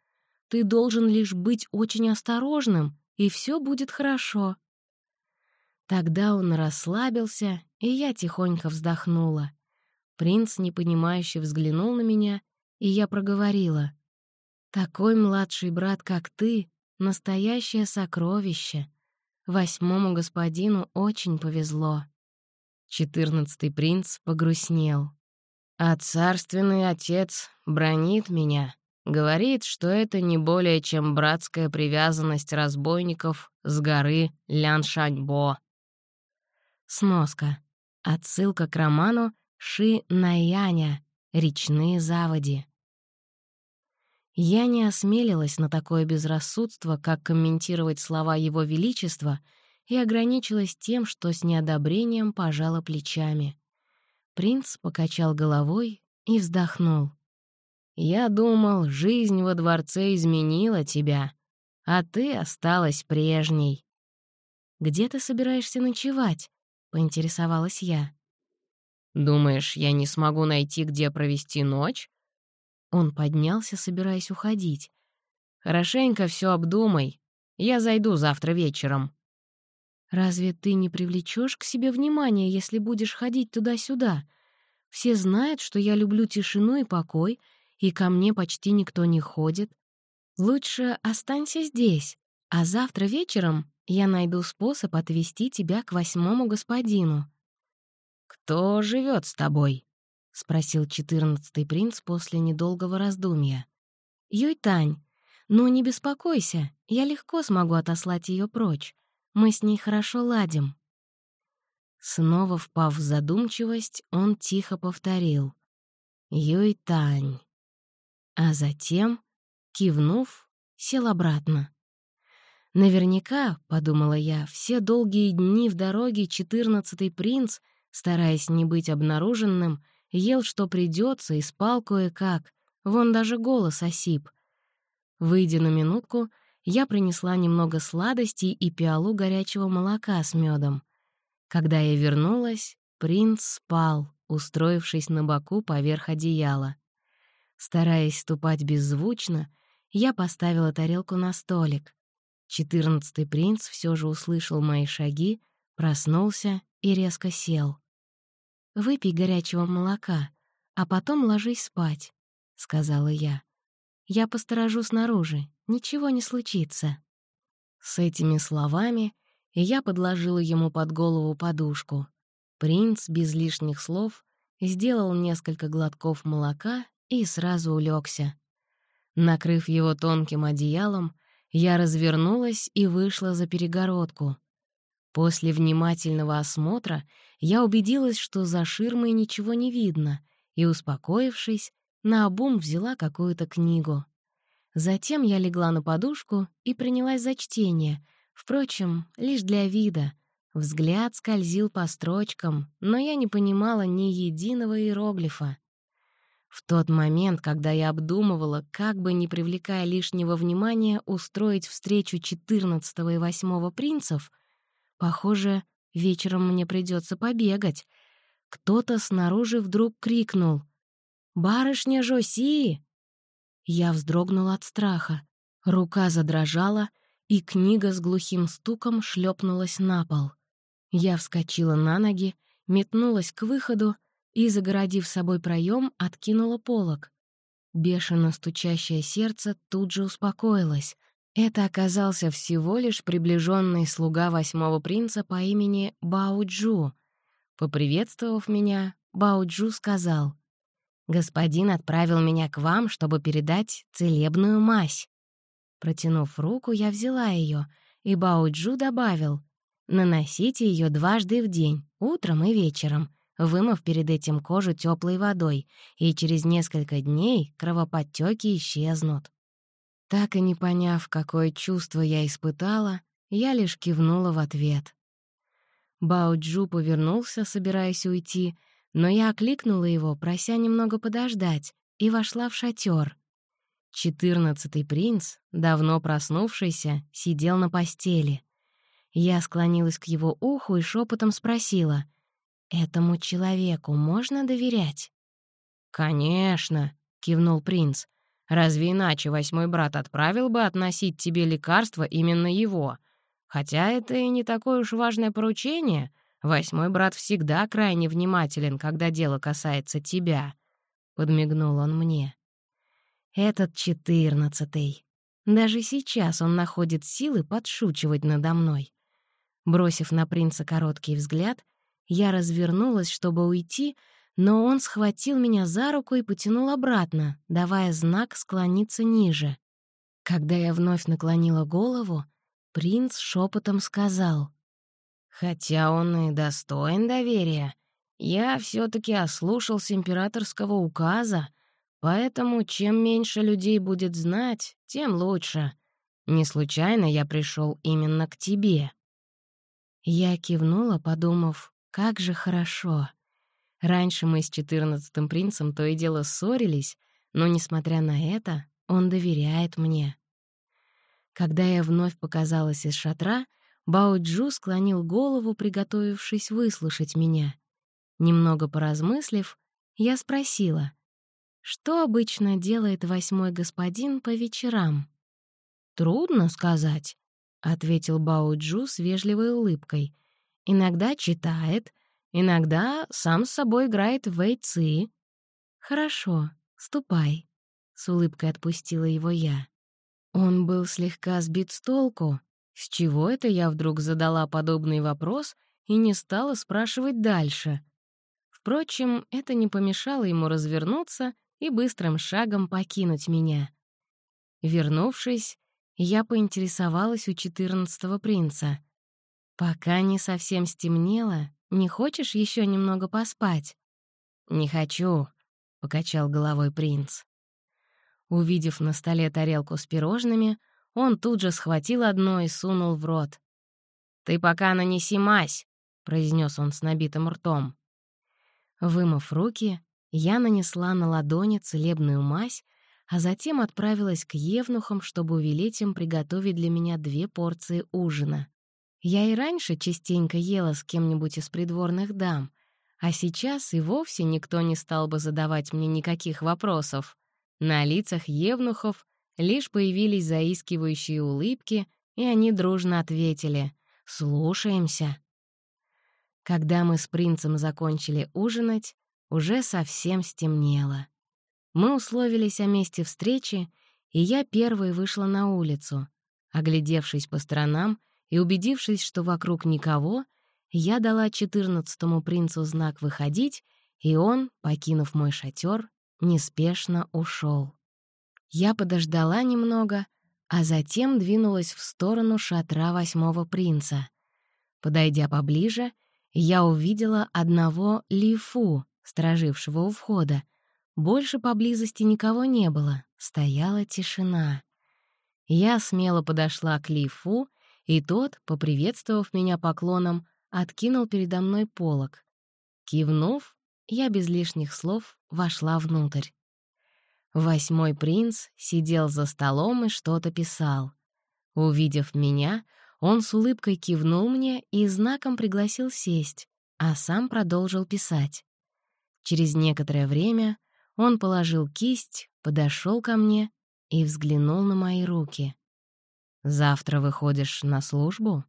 Ты должен лишь быть очень осторожным, и все будет хорошо». Тогда он расслабился, и я тихонько вздохнула. Принц, непонимающе, взглянул на меня, и я проговорила. «Такой младший брат, как ты, — настоящее сокровище. Восьмому господину очень повезло». Четырнадцатый принц погрустнел. «А царственный отец бронит меня. Говорит, что это не более чем братская привязанность разбойников с горы Ляншаньбо. Сноска. Отсылка к роману Ши Наяня «Речные заводи». Я не осмелилась на такое безрассудство, как комментировать слова Его Величества, и ограничилась тем, что с неодобрением пожала плечами. Принц покачал головой и вздохнул. Я думал, жизнь во дворце изменила тебя, а ты осталась прежней. «Где ты собираешься ночевать?» — поинтересовалась я. «Думаешь, я не смогу найти, где провести ночь?» Он поднялся, собираясь уходить. «Хорошенько все обдумай. Я зайду завтра вечером». «Разве ты не привлечешь к себе внимание, если будешь ходить туда-сюда? Все знают, что я люблю тишину и покой, и ко мне почти никто не ходит. Лучше останься здесь, а завтра вечером я найду способ отвести тебя к восьмому господину». «Кто живет с тобой?» — спросил четырнадцатый принц после недолгого раздумья. «Юйтань, ну не беспокойся, я легко смогу отослать ее прочь. Мы с ней хорошо ладим». Снова впав в задумчивость, он тихо повторил. «Юйтань». А затем, кивнув, сел обратно. Наверняка, — подумала я, — все долгие дни в дороге четырнадцатый принц, стараясь не быть обнаруженным, ел, что придется, и спал кое-как. Вон даже голос осип. Выйдя на минутку, я принесла немного сладостей и пиалу горячего молока с медом. Когда я вернулась, принц спал, устроившись на боку поверх одеяла. Стараясь ступать беззвучно, я поставила тарелку на столик. Четырнадцатый принц все же услышал мои шаги, проснулся и резко сел. «Выпей горячего молока, а потом ложись спать», — сказала я. «Я посторожу снаружи, ничего не случится». С этими словами я подложила ему под голову подушку. Принц без лишних слов сделал несколько глотков молока и сразу улегся. Накрыв его тонким одеялом, я развернулась и вышла за перегородку. После внимательного осмотра я убедилась, что за ширмой ничего не видно, и, успокоившись, наобум взяла какую-то книгу. Затем я легла на подушку и принялась за чтение, впрочем, лишь для вида. Взгляд скользил по строчкам, но я не понимала ни единого иероглифа. В тот момент, когда я обдумывала, как бы не привлекая лишнего внимания, устроить встречу 14 и 8 принцев, похоже, вечером мне придется побегать. Кто-то снаружи вдруг крикнул «Барышня Жоси!» Я вздрогнула от страха. Рука задрожала, и книга с глухим стуком шлепнулась на пол. Я вскочила на ноги, метнулась к выходу и, загородив собой проем, откинула полог. Бешено стучащее сердце тут же успокоилось. Это оказался всего лишь приближенный слуга восьмого принца по имени Бауджу. Поприветствовав меня, Бауджу сказал, «Господин отправил меня к вам, чтобы передать целебную мазь». Протянув руку, я взяла ее, и Бауджу добавил, «Наносите ее дважды в день, утром и вечером вымыв перед этим кожу теплой водой, и через несколько дней кровоподтеки исчезнут. Так и не поняв, какое чувство я испытала, я лишь кивнула в ответ. Баоджу повернулся, собираясь уйти, но я окликнула его, прося немного подождать, и вошла в шатер. Четырнадцатый принц, давно проснувшийся, сидел на постели. Я склонилась к его уху и шепотом спросила, «Этому человеку можно доверять?» «Конечно», — кивнул принц. «Разве иначе восьмой брат отправил бы относить тебе лекарство именно его? Хотя это и не такое уж важное поручение. Восьмой брат всегда крайне внимателен, когда дело касается тебя», — подмигнул он мне. «Этот четырнадцатый. Даже сейчас он находит силы подшучивать надо мной». Бросив на принца короткий взгляд, я развернулась, чтобы уйти, но он схватил меня за руку и потянул обратно, давая знак склониться ниже. Когда я вновь наклонила голову, принц шепотом сказал, «Хотя он и достоин доверия, я все таки ослушался императорского указа, поэтому чем меньше людей будет знать, тем лучше. Не случайно я пришел именно к тебе». Я кивнула, подумав, как же хорошо. Раньше мы с четырнадцатым принцем то и дело ссорились, но, несмотря на это, он доверяет мне. Когда я вновь показалась из шатра, Бао-Джу склонил голову, приготовившись выслушать меня. Немного поразмыслив, я спросила, что обычно делает восьмой господин по вечерам? «Трудно сказать», — ответил Бао-Джу с вежливой улыбкой — Иногда читает, иногда сам с собой играет в вейцы. «Хорошо, ступай», — с улыбкой отпустила его я. Он был слегка сбит с толку. С чего это я вдруг задала подобный вопрос и не стала спрашивать дальше? Впрочем, это не помешало ему развернуться и быстрым шагом покинуть меня. Вернувшись, я поинтересовалась у четырнадцатого принца. «Пока не совсем стемнело, не хочешь еще немного поспать?» «Не хочу», — покачал головой принц. Увидев на столе тарелку с пирожными, он тут же схватил одно и сунул в рот. «Ты пока нанеси мазь», — произнес он с набитым ртом. Вымыв руки, я нанесла на ладони целебную мазь, а затем отправилась к евнухам, чтобы увелеть им приготовить для меня две порции ужина. Я и раньше частенько ела с кем-нибудь из придворных дам, а сейчас и вовсе никто не стал бы задавать мне никаких вопросов. На лицах евнухов лишь появились заискивающие улыбки, и они дружно ответили «Слушаемся». Когда мы с принцем закончили ужинать, уже совсем стемнело. Мы условились о месте встречи, и я первой вышла на улицу. Оглядевшись по сторонам и убедившись, что вокруг никого, я дала четырнадцатому принцу знак «выходить», и он, покинув мой шатер, неспешно ушел. Я подождала немного, а затем двинулась в сторону шатра восьмого принца. Подойдя поближе, я увидела одного Лифу, сторожившего у входа. Больше поблизости никого не было, стояла тишина. Я смело подошла к Лифу, и тот, поприветствовав меня поклоном, откинул передо мной полог. Кивнув, я без лишних слов вошла внутрь. Восьмой принц сидел за столом и что-то писал. Увидев меня, он с улыбкой кивнул мне и знаком пригласил сесть, а сам продолжил писать. Через некоторое время он положил кисть, подошел ко мне и взглянул на мои руки. «Завтра выходишь на службу?»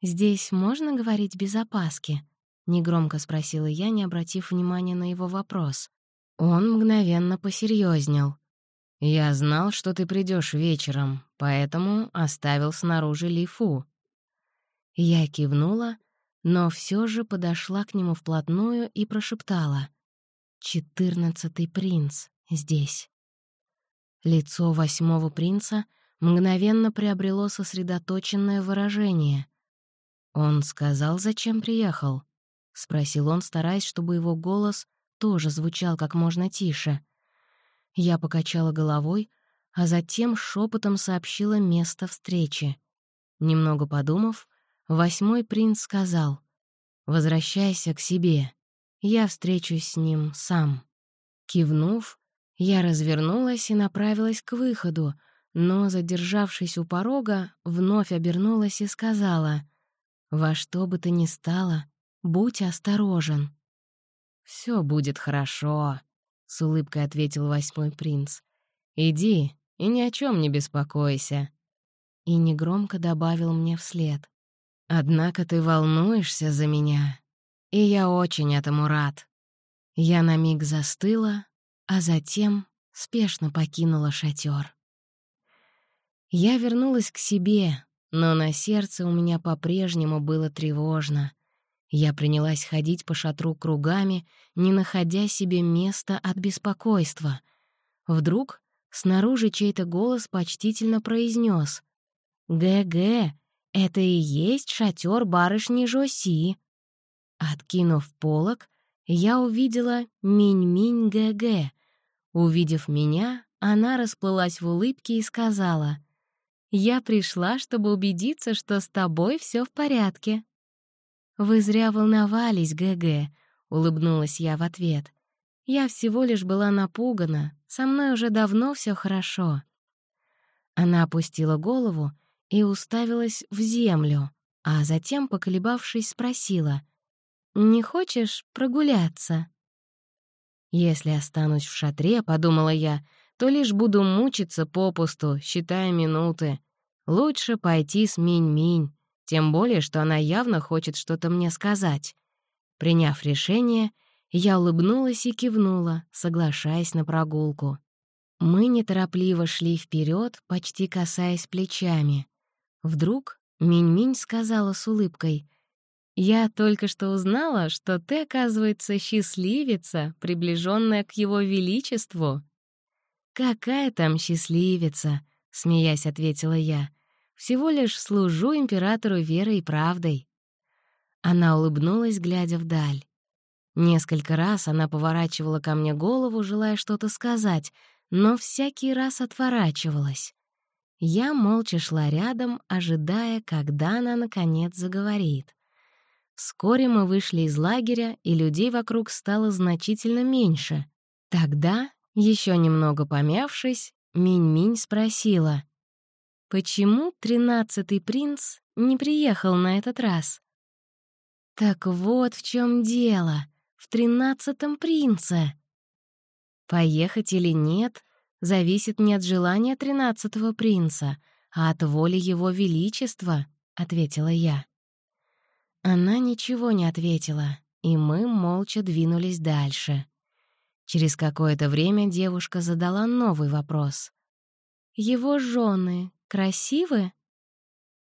«Здесь можно говорить без опаски?» — негромко спросила я, не обратив внимания на его вопрос. Он мгновенно посерьезнел. «Я знал, что ты придешь вечером, поэтому оставил снаружи Лифу». Я кивнула, но все же подошла к нему вплотную и прошептала. «Четырнадцатый принц здесь». Лицо восьмого принца мгновенно приобрело сосредоточенное выражение. «Он сказал, зачем приехал?» — спросил он, стараясь, чтобы его голос тоже звучал как можно тише. Я покачала головой, а затем шепотом сообщила место встречи. Немного подумав, восьмой принц сказал, «Возвращайся к себе, я встречусь с ним сам». Кивнув, я развернулась и направилась к выходу, но, задержавшись у порога, вновь обернулась и сказала, «Во что бы то ни стало, Будь осторожен». «Все будет хорошо», — с улыбкой ответил восьмой принц. «Иди и ни о чем не беспокойся». И негромко добавил мне вслед. «Однако ты волнуешься за меня, и я очень этому рад». Я на миг застыла, а затем спешно покинула шатер. Я вернулась к себе, но на сердце у меня по-прежнему было тревожно. Я принялась ходить по шатру кругами, не находя себе места от беспокойства. Вдруг снаружи чей-то голос почтительно произнес: «ГГ, это и есть шатер барышни Жоси». Откинув полог, я увидела Минь-Минь ГГ. Увидев меня, она расплылась в улыбке и сказала, «Я пришла, чтобы убедиться, что с тобой все в порядке». «Вы зря волновались, ГГ», — улыбнулась я в ответ. «Я всего лишь была напугана, со мной уже давно все хорошо». Она опустила голову и уставилась в землю, а затем, поколебавшись, спросила, «Не хочешь прогуляться?» «Если останусь в шатре, — подумала я, — то лишь буду мучиться попусту, считая минуты. Лучше пойти с Минь-Минь, тем более, что она явно хочет что-то мне сказать. Приняв решение, я улыбнулась и кивнула, соглашаясь на прогулку. Мы неторопливо шли вперед, почти касаясь плечами. Вдруг Минь-Минь сказала с улыбкой, «Я только что узнала, что ты, оказывается, счастливица, приближенная к его величеству». «Какая там счастливица?» — смеясь ответила я. «Всего лишь служу императору верой и правдой». Она улыбнулась, глядя вдаль. Несколько раз она поворачивала ко мне голову, желая что-то сказать, но всякий раз отворачивалась. Я молча шла рядом, ожидая, когда она, наконец, заговорит. Вскоре мы вышли из лагеря, и людей вокруг стало значительно меньше. Тогда, еще немного помявшись, Минь-Минь спросила, «Почему тринадцатый принц не приехал на этот раз?» «Так вот в чем дело, в тринадцатом принце!» Поехать или нет зависит не от желания тринадцатого принца, а от воли его величества, — ответила я. Она ничего не ответила, и мы молча двинулись дальше. Через какое-то время девушка задала новый вопрос. «Его жены красивы?»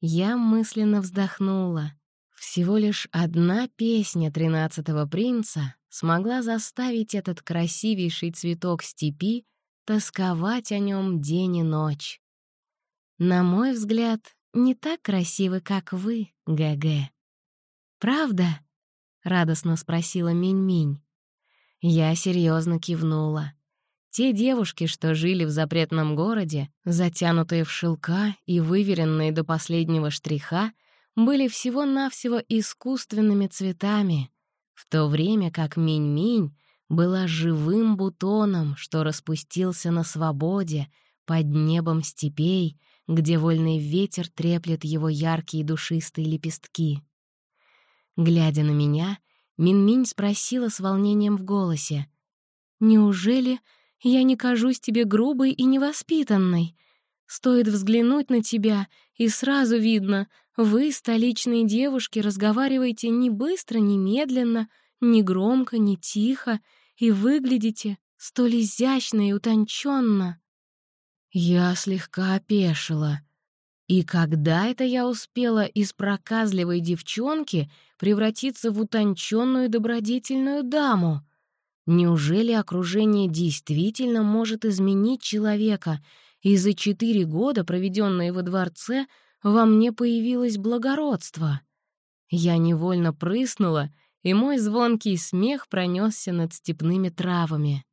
Я мысленно вздохнула. Всего лишь одна песня тринадцатого принца смогла заставить этот красивейший цветок степи тосковать о нем день и ночь. На мой взгляд, не так красивы, как вы, ГГ. «Правда?» — радостно спросила Минь-Минь. Я серьезно кивнула. Те девушки, что жили в запретном городе, затянутые в шелка и выверенные до последнего штриха, были всего-навсего искусственными цветами, в то время как Минь-Минь была живым бутоном, что распустился на свободе под небом степей, где вольный ветер треплет его яркие душистые лепестки. Глядя на меня, Минь-Минь спросила с волнением в голосе, «Неужели я не кажусь тебе грубой и невоспитанной? Стоит взглянуть на тебя, и сразу видно, вы, столичные девушки, разговариваете не быстро, не медленно, не громко, не тихо, и выглядите столь изящно и утонченно. Я слегка опешила. И когда это я успела из проказливой девчонки превратиться в утонченную добродетельную даму? Неужели окружение действительно может изменить человека, и за четыре года, проведенные во дворце, во мне появилось благородство? Я невольно прыснула и мой звонкий смех пронесся над степными травами.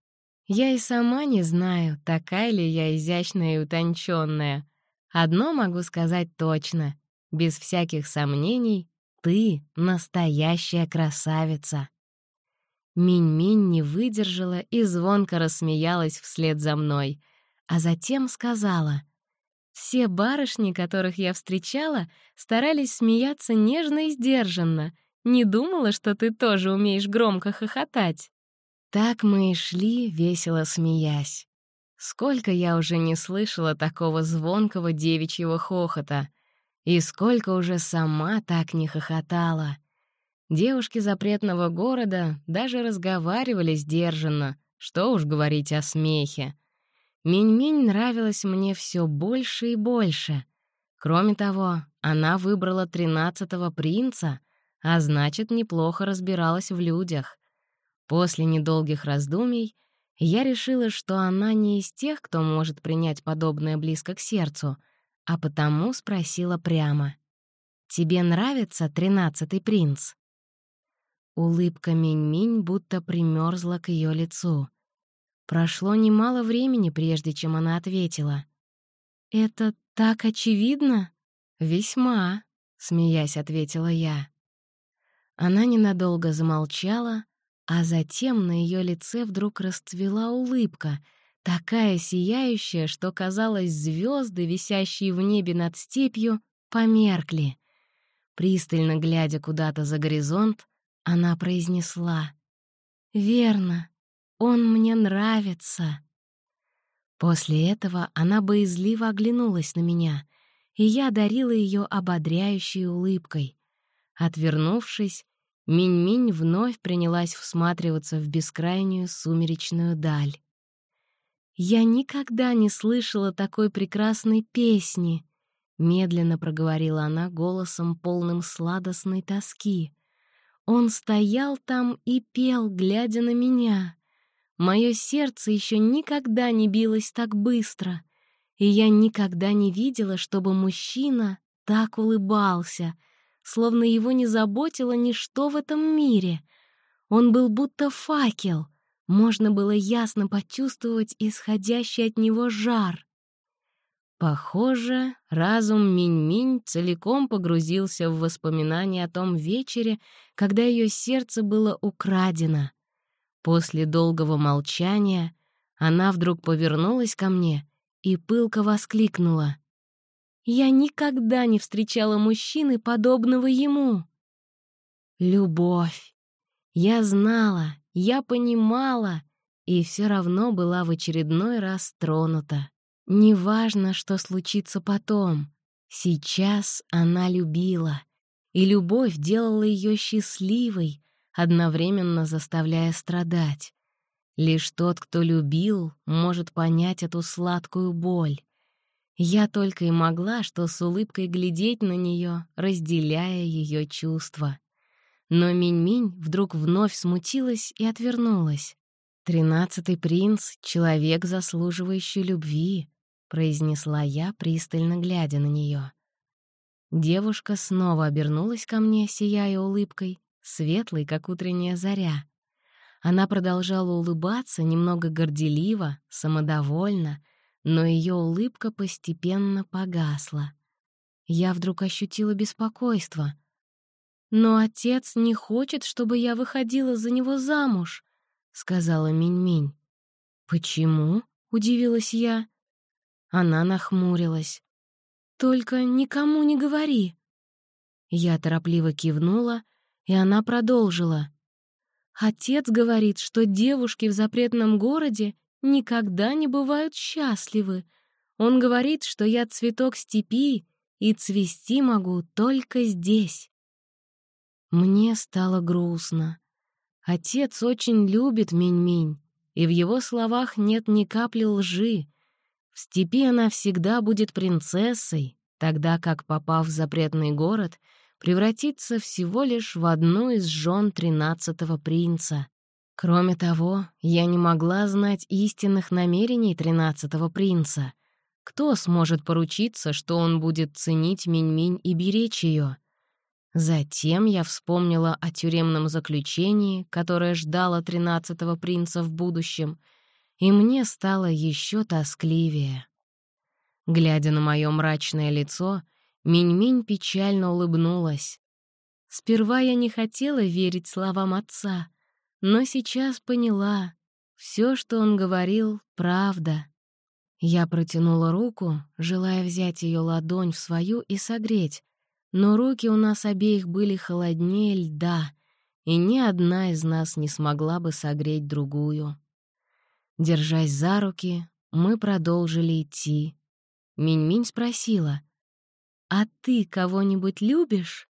Я и сама не знаю, такая ли я изящная и утонченная. Одно могу сказать точно, без всяких сомнений, ты — настоящая красавица. Минь-Минь не выдержала и звонко рассмеялась вслед за мной, а затем сказала — все барышни, которых я встречала, старались смеяться нежно и сдержанно, не думала, что ты тоже умеешь громко хохотать». Так мы и шли, весело смеясь. Сколько я уже не слышала такого звонкого девичьего хохота. И сколько уже сама так не хохотала. Девушки запретного города даже разговаривали сдержанно, что уж говорить о смехе. Минь-Минь нравилась мне все больше и больше. Кроме того, она выбрала тринадцатого принца — а значит, неплохо разбиралась в людях. После недолгих раздумий я решила, что она не из тех, кто может принять подобное близко к сердцу, а потому спросила прямо. «Тебе нравится тринадцатый принц?» Улыбка Минь-Минь будто примерзла к ее лицу. Прошло немало времени, прежде чем она ответила. «Это так очевидно?» «Весьма», — смеясь ответила я. Она ненадолго замолчала, а затем на ее лице вдруг расцвела улыбка, такая сияющая, что, казалось, звезды, висящие в небе над степью, померкли. Пристально глядя куда-то за горизонт, она произнесла «Верно, он мне нравится». После этого она боязливо оглянулась на меня, и я одарила ее ободряющей улыбкой. Отвернувшись, Минь-Минь вновь принялась всматриваться в бескрайнюю сумеречную даль. «Я никогда не слышала такой прекрасной песни», — медленно проговорила она голосом, полным сладостной тоски. Он стоял там и пел, глядя на меня. Мое сердце еще никогда не билось так быстро, и я никогда не видела, чтобы мужчина так улыбался, словно его не заботило ничто в этом мире. Он был будто факел, можно было ясно почувствовать исходящий от него жар. Похоже, разум Минь-Минь целиком погрузился в воспоминания о том вечере, когда ее сердце было украдено. После долгого молчания она вдруг повернулась ко мне и пылко воскликнула. «Я никогда не встречала мужчины, подобного ему!» Любовь! Я знала, я понимала и все равно была в очередной раз тронута. Неважно, что случится потом. Сейчас она любила, и любовь делала ее счастливой, одновременно заставляя страдать. Лишь тот, кто любил, может понять эту сладкую боль. Я только и могла, что с улыбкой глядеть на нее, разделяя ее чувства. Но Минь-Минь вдруг вновь смутилась и отвернулась. «Тринадцатый принц — человек, заслуживающий любви», — произнесла я, пристально глядя на нее. Девушка снова обернулась ко мне, сияя улыбкой, светлой, как утренняя заря. Она продолжала улыбаться, немного горделиво, самодовольно, но ее улыбка постепенно погасла. Я вдруг ощутила беспокойство. «Но отец не хочет, чтобы я выходила за него замуж», — сказала Минь-Минь. «Почему?» — удивилась я. Она нахмурилась. «Только никому не говори». Я торопливо кивнула, и она продолжила. «Отец говорит, что девушки в запретном городе никогда не бывают счастливы. Он говорит, что я цветок степи, и цвести могу только здесь». Мне стало грустно. Отец очень любит Минь-Минь, и в его словах нет ни капли лжи. В степи она всегда будет принцессой, тогда как, попав в запретный город, превратится всего лишь в одну из жен тринадцатого принца. Кроме того, я не могла знать истинных намерений тринадцатого принца. Кто сможет поручиться, что он будет ценить Минь-Минь и беречь ее? Затем я вспомнила о тюремном заключении, которое ждало тринадцатого принца в будущем, и мне стало еще тоскливее. Глядя на мое мрачное лицо, Минь-Минь печально улыбнулась. Сперва я не хотела верить словам отца, но сейчас поняла, все, что он говорил, — правда. Я протянула руку, желая взять ее ладонь в свою и согреть, но руки у нас обеих были холоднее льда, и ни одна из нас не смогла бы согреть другую. Держась за руки, мы продолжили идти. Минь-Минь спросила, «А ты кого-нибудь любишь?»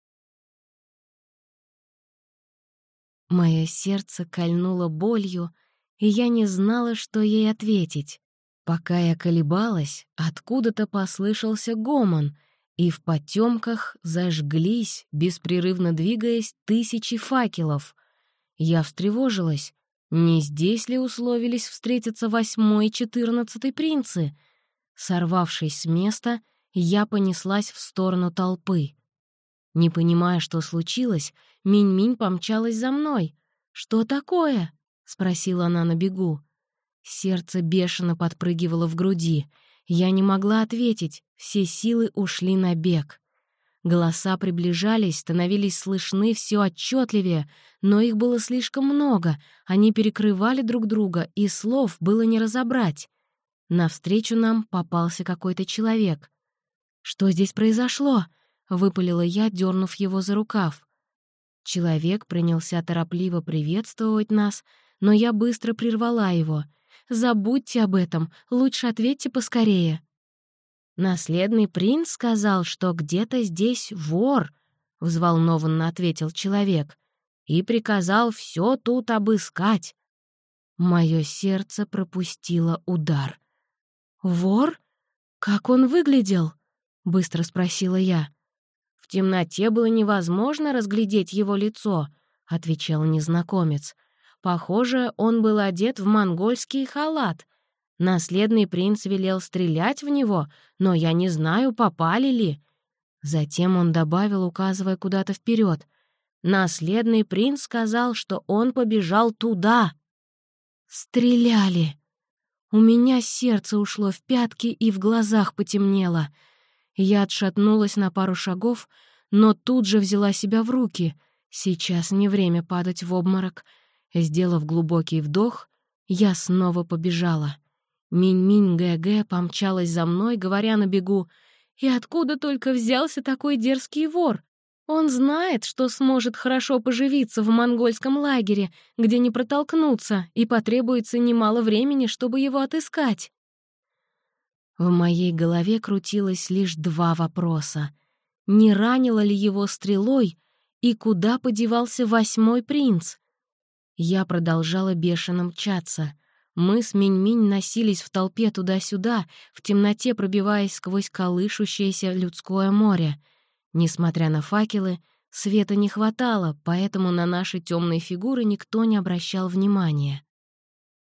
Мое сердце кольнуло болью, и я не знала, что ей ответить. Пока я колебалась, откуда-то послышался гомон — и в потемках зажглись, беспрерывно двигаясь, тысячи факелов. Я встревожилась. Не здесь ли условились встретиться восьмой и четырнадцатый принцы? Сорвавшись с места, я понеслась в сторону толпы. Не понимая, что случилось, Минь-Минь помчалась за мной. «Что такое?» — спросила она на бегу. Сердце бешено подпрыгивало в груди — я не могла ответить, все силы ушли на бег. Голоса приближались, становились слышны все отчетливее, но их было слишком много, они перекрывали друг друга, и слов было не разобрать. Навстречу нам попался какой-то человек. «Что здесь произошло?» — выпалила я, дернув его за рукав. Человек принялся торопливо приветствовать нас, но я быстро прервала его — Забудьте об этом, лучше ответьте поскорее». «Наследный принц сказал, что где-то здесь вор», — взволнованно ответил человек, «и приказал все тут обыскать». Мое сердце пропустило удар. «Вор? Как он выглядел?» — быстро спросила я. «В темноте было невозможно разглядеть его лицо», — отвечал незнакомец. «Похоже, он был одет в монгольский халат. Наследный принц велел стрелять в него, но я не знаю, попали ли». Затем он добавил, указывая куда-то вперед. «Наследный принц сказал, что он побежал туда». «Стреляли!» У меня сердце ушло в пятки и в глазах потемнело. Я отшатнулась на пару шагов, но тут же взяла себя в руки. Сейчас не время падать в обморок. Сделав глубокий вдох, я снова побежала. Минь-минь гэ-гэ помчалась за мной, говоря на бегу, «И откуда только взялся такой дерзкий вор? Он знает, что сможет хорошо поживиться в монгольском лагере, где не протолкнуться, и потребуется немало времени, чтобы его отыскать. В моей голове крутилось лишь два вопроса. Не ранило ли его стрелой, и куда подевался восьмой принц? Я продолжала бешено мчаться. Мы с Минь-Минь носились в толпе туда-сюда, в темноте пробиваясь сквозь колышущееся людское море — Несмотря на факелы, света не хватало, поэтому на наши темные фигуры никто не обращал внимания.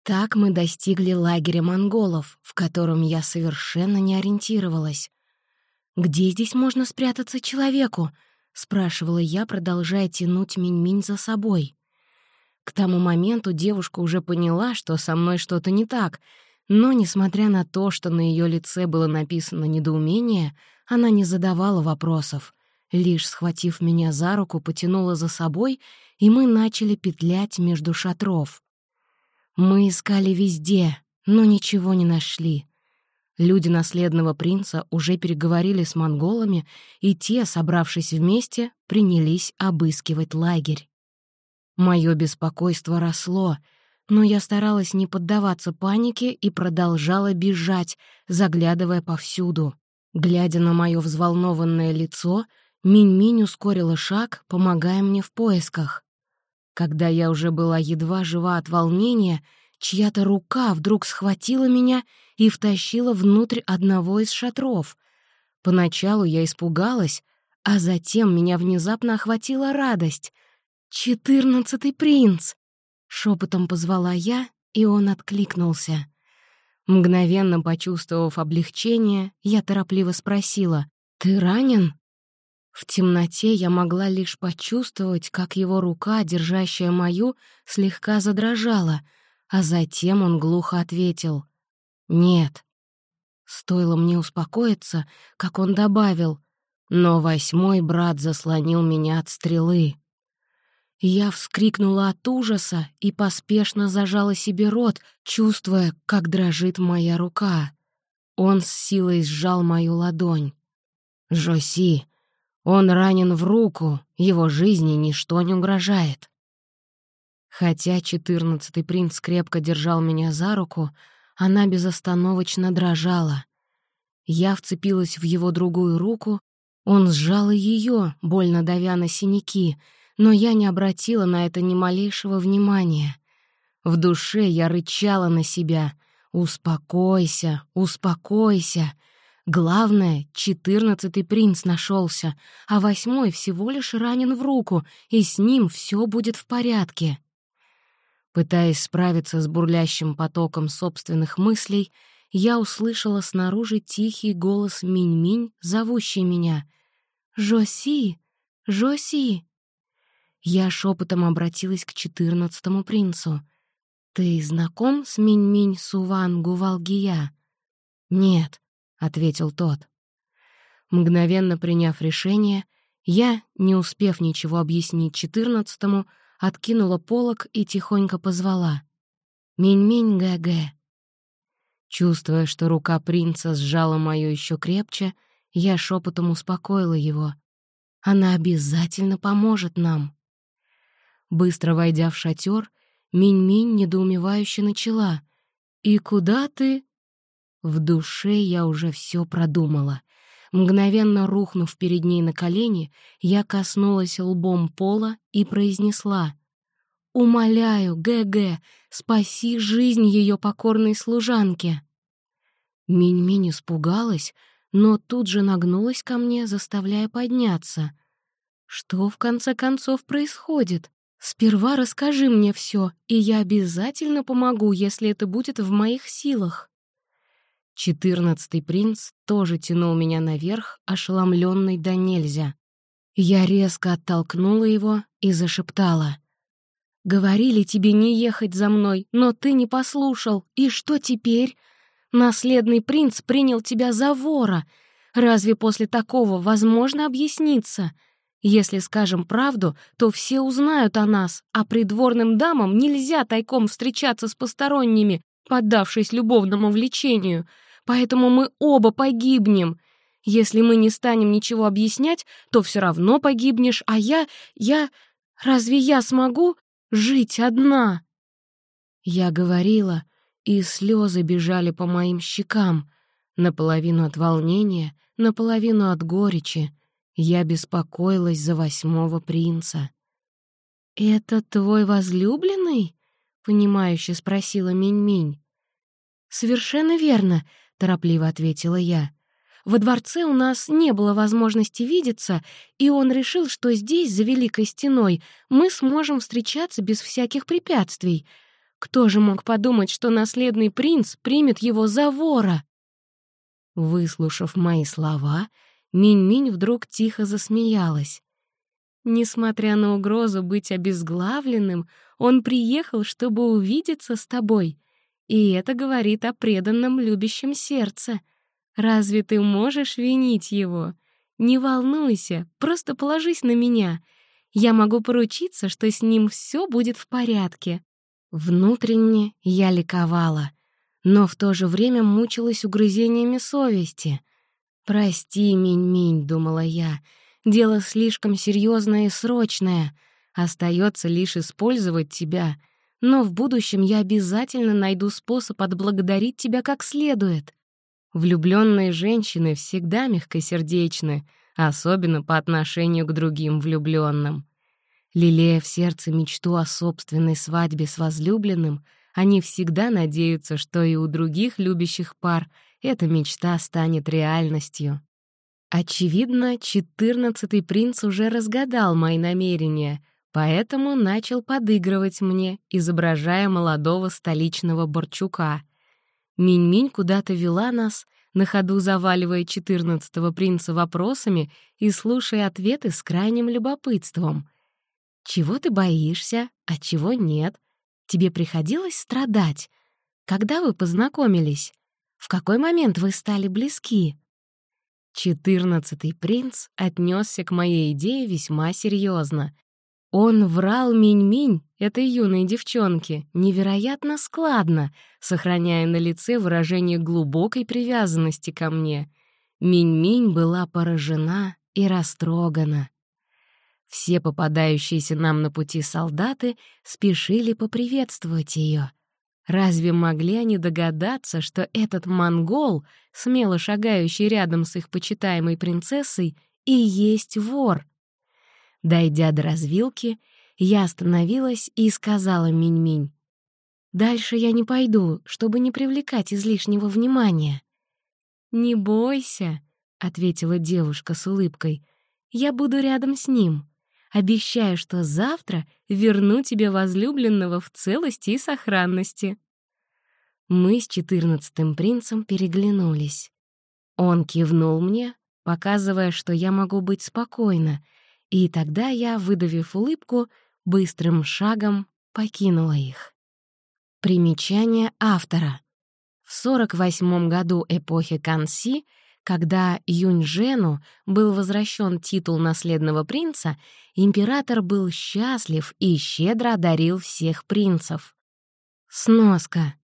Так мы достигли лагеря монголов, в котором я совершенно не ориентировалась. «Где здесь можно спрятаться человеку?» — спрашивала я, продолжая тянуть Минь-Минь за собой. К тому моменту девушка уже поняла, что со мной что-то не так, но, несмотря на то, что на ее лице было написано недоумение, она не задавала вопросов лишь схватив меня за руку, потянула за собой, и мы начали петлять между шатров. Мы искали везде, но ничего не нашли. Люди наследного принца уже переговорили с монголами, и те, собравшись вместе, принялись обыскивать лагерь. Моё беспокойство росло, но я старалась не поддаваться панике и продолжала бежать, заглядывая повсюду. Глядя на моё взволнованное лицо — Минь-Минь ускорила шаг, помогая мне в поисках. Когда я уже была едва жива от волнения, чья-то рука вдруг схватила меня и втащила внутрь одного из шатров. Поначалу я испугалась, а затем меня внезапно охватила радость. «Четырнадцатый принц!» — шепотом позвала я, и он откликнулся. Мгновенно почувствовав облегчение, я торопливо спросила, «Ты ранен?» В темноте я могла лишь почувствовать, как его рука, держащая мою, слегка задрожала, а затем он глухо ответил «Нет». Стоило мне успокоиться, как он добавил, но восьмой брат заслонил меня от стрелы. Я вскрикнула от ужаса и поспешно зажала себе рот, чувствуя, как дрожит моя рука. Он с силой сжал мою ладонь. «Жоси, он ранен в руку, его жизни ничто не угрожает. Хотя четырнадцатый принц крепко держал меня за руку, она безостановочно дрожала. Я вцепилась в его другую руку, он сжал ее, больно давя на синяки, но я не обратила на это ни малейшего внимания. В душе я рычала на себя «Успокойся, успокойся!» Главное, четырнадцатый принц нашелся, а восьмой всего лишь ранен в руку, и с ним все будет в порядке. Пытаясь справиться с бурлящим потоком собственных мыслей, я услышала снаружи тихий голос Минь-Минь, зовущий меня. «Жоси! Жоси!» Я шепотом обратилась к четырнадцатому принцу. «Ты знаком с Минь-Минь Суван Гувалгия?» «Нет», — ответил тот. Мгновенно приняв решение, я, не успев ничего объяснить четырнадцатому, откинула полог и тихонько позвала. «Минь-минь гэ-гэ». Чувствуя, что рука принца сжала мою еще крепче, я шепотом успокоила его. «Она обязательно поможет нам». Быстро войдя в шатер, Минь-минь недоумевающе начала. «И куда ты?» В душе я уже все продумала. Мгновенно рухнув перед ней на колени, я коснулась лбом пола и произнесла Умоляю, ГГ, спаси жизнь ее покорной служанки!» Минь-Минь испугалась, но тут же нагнулась ко мне, заставляя подняться. «Что, в конце концов, происходит? Сперва расскажи мне все, и я обязательно помогу, если это будет в моих силах». Четырнадцатый принц тоже тянул меня наверх, ошеломленный до нельзя. Я резко оттолкнула его и зашептала. «Говорили тебе не ехать за мной, но ты не послушал. И что теперь? Наследный принц принял тебя за вора. Разве после такого возможно объясниться? Если скажем правду, то все узнают о нас, а придворным дамам нельзя тайком встречаться с посторонними, поддавшись любовному влечению. Поэтому мы оба погибнем. Если мы не станем ничего объяснять, то все равно погибнешь, а я... я... Разве я смогу жить одна?» Я говорила, и слезы бежали по моим щекам, наполовину от волнения, наполовину от горечи. Я беспокоилась за восьмого принца. «Это твой возлюбленный?» — понимающе спросила Минь-Минь. «Совершенно верно», — торопливо ответила я. Во дворце у нас не было возможности видеться, и он решил, что здесь, за Великой Стеной, мы сможем встречаться без всяких препятствий. Кто же мог подумать, что наследный принц примет его за вора? Выслушав мои слова, Минь-Минь вдруг тихо засмеялась. Несмотря на угрозу быть обезглавленным, он приехал, чтобы увидеться с тобой. И это говорит о преданном любящем сердце — Разве ты можешь винить его? Не волнуйся, просто положись на меня. Я могу поручиться, что с ним все будет в порядке». Внутренне я ликовала, но в то же время мучилась угрызениями совести. «Прости, Минь-Минь», — думала я, — «дело слишком серьезное и срочное. Остается лишь использовать тебя, но в будущем я обязательно найду способ отблагодарить тебя как следует». Влюбленные женщины всегда мягкосердечны, особенно по отношению к другим влюбленным. Лелея в сердце мечту о собственной свадьбе с возлюбленным, они всегда надеются, что и у других любящих пар эта мечта станет реальностью. Очевидно, четырнадцатый принц уже разгадал мои намерения, поэтому начал подыгрывать мне, изображая молодого столичного Борчука. Минь-Минь куда-то вела нас, на ходу заваливая четырнадцатого принца вопросами и слушая ответы с крайним любопытством. «Чего ты боишься, а чего нет? Тебе приходилось страдать? Когда вы познакомились? В какой момент вы стали близки?» Четырнадцатый принц отнесся к моей идее весьма серьезно, он врал Минь-Минь, этой юной девчонке, невероятно складно, сохраняя на лице выражение глубокой привязанности ко мне. Минь-Минь была поражена и растрогана. Все попадающиеся нам на пути солдаты спешили поприветствовать ее. Разве могли они догадаться, что этот монгол, смело шагающий рядом с их почитаемой принцессой, и есть вор — Дойдя до развилки, я остановилась и сказала Минь-Минь. «Дальше я не пойду, чтобы не привлекать излишнего внимания». «Не бойся», — ответила девушка с улыбкой. «Я буду рядом с ним. Обещаю, что завтра верну тебе возлюбленного в целости и сохранности». Мы с четырнадцатым принцем переглянулись. Он кивнул мне, показывая, что я могу быть спокойна — и тогда я, выдавив улыбку, быстрым шагом покинула их. Примечание автора. В 48 году эпохи Канси, когда Юньжену был возвращен титул наследного принца, император был счастлив и щедро одарил всех принцев. Сноска.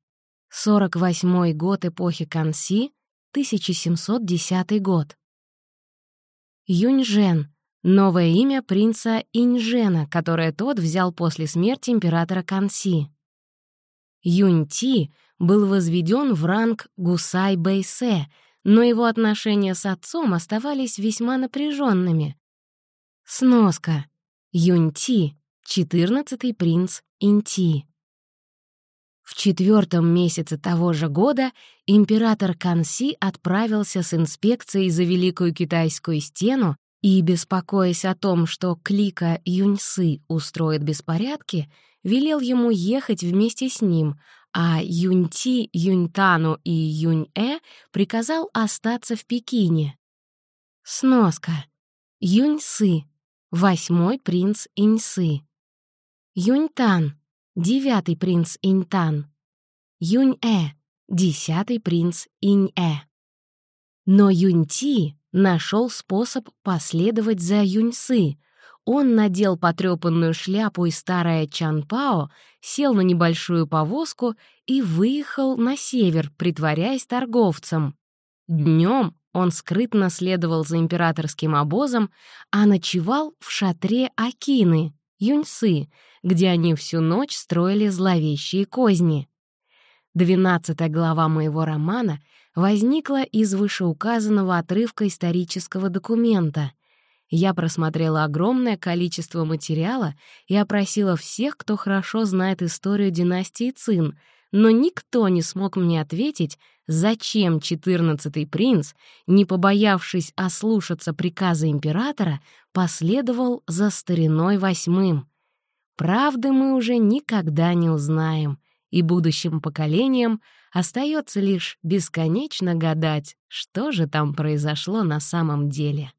48 год эпохи Канси, 1710 год. Юньжен Новое имя принца Иньжена, которое тот взял после смерти императора Канси. Юньти был возведен в ранг Гусай Бэйсе, но его отношения с отцом оставались весьма напряженными. Сноска. Юньти четырнадцатый принц Инти. В четвертом месяце того же года император Канси отправился с инспекцией за Великую Китайскую стену и, беспокоясь о том, что клика Юньсы устроит беспорядки, велел ему ехать вместе с ним, а Юньти, Юньтану и Юнь-Э приказал остаться в Пекине. Сноска. Юньсы — восьмой принц Иньсы. Юньтан — девятый принц Иньтан. Юнь-Э — десятый принц Инь-Э. Но Юньти нашел способ последовать за Юньсы. Он надел потрепанную шляпу и старое чанпао, сел на небольшую повозку и выехал на север, притворяясь торговцем. Днем он скрытно следовал за императорским обозом, а ночевал в шатре Акины, Юньсы, где они всю ночь строили зловещие козни. Двенадцатая глава моего романа возникла из вышеуказанного отрывка исторического документа. Я просмотрела огромное количество материала и опросила всех, кто хорошо знает историю династии Цин, но никто не смог мне ответить, зачем четырнадцатый принц, не побоявшись ослушаться приказа императора, последовал за стариной восьмым. Правды мы уже никогда не узнаем, и будущим поколениям остается лишь бесконечно гадать, что же там произошло на самом деле.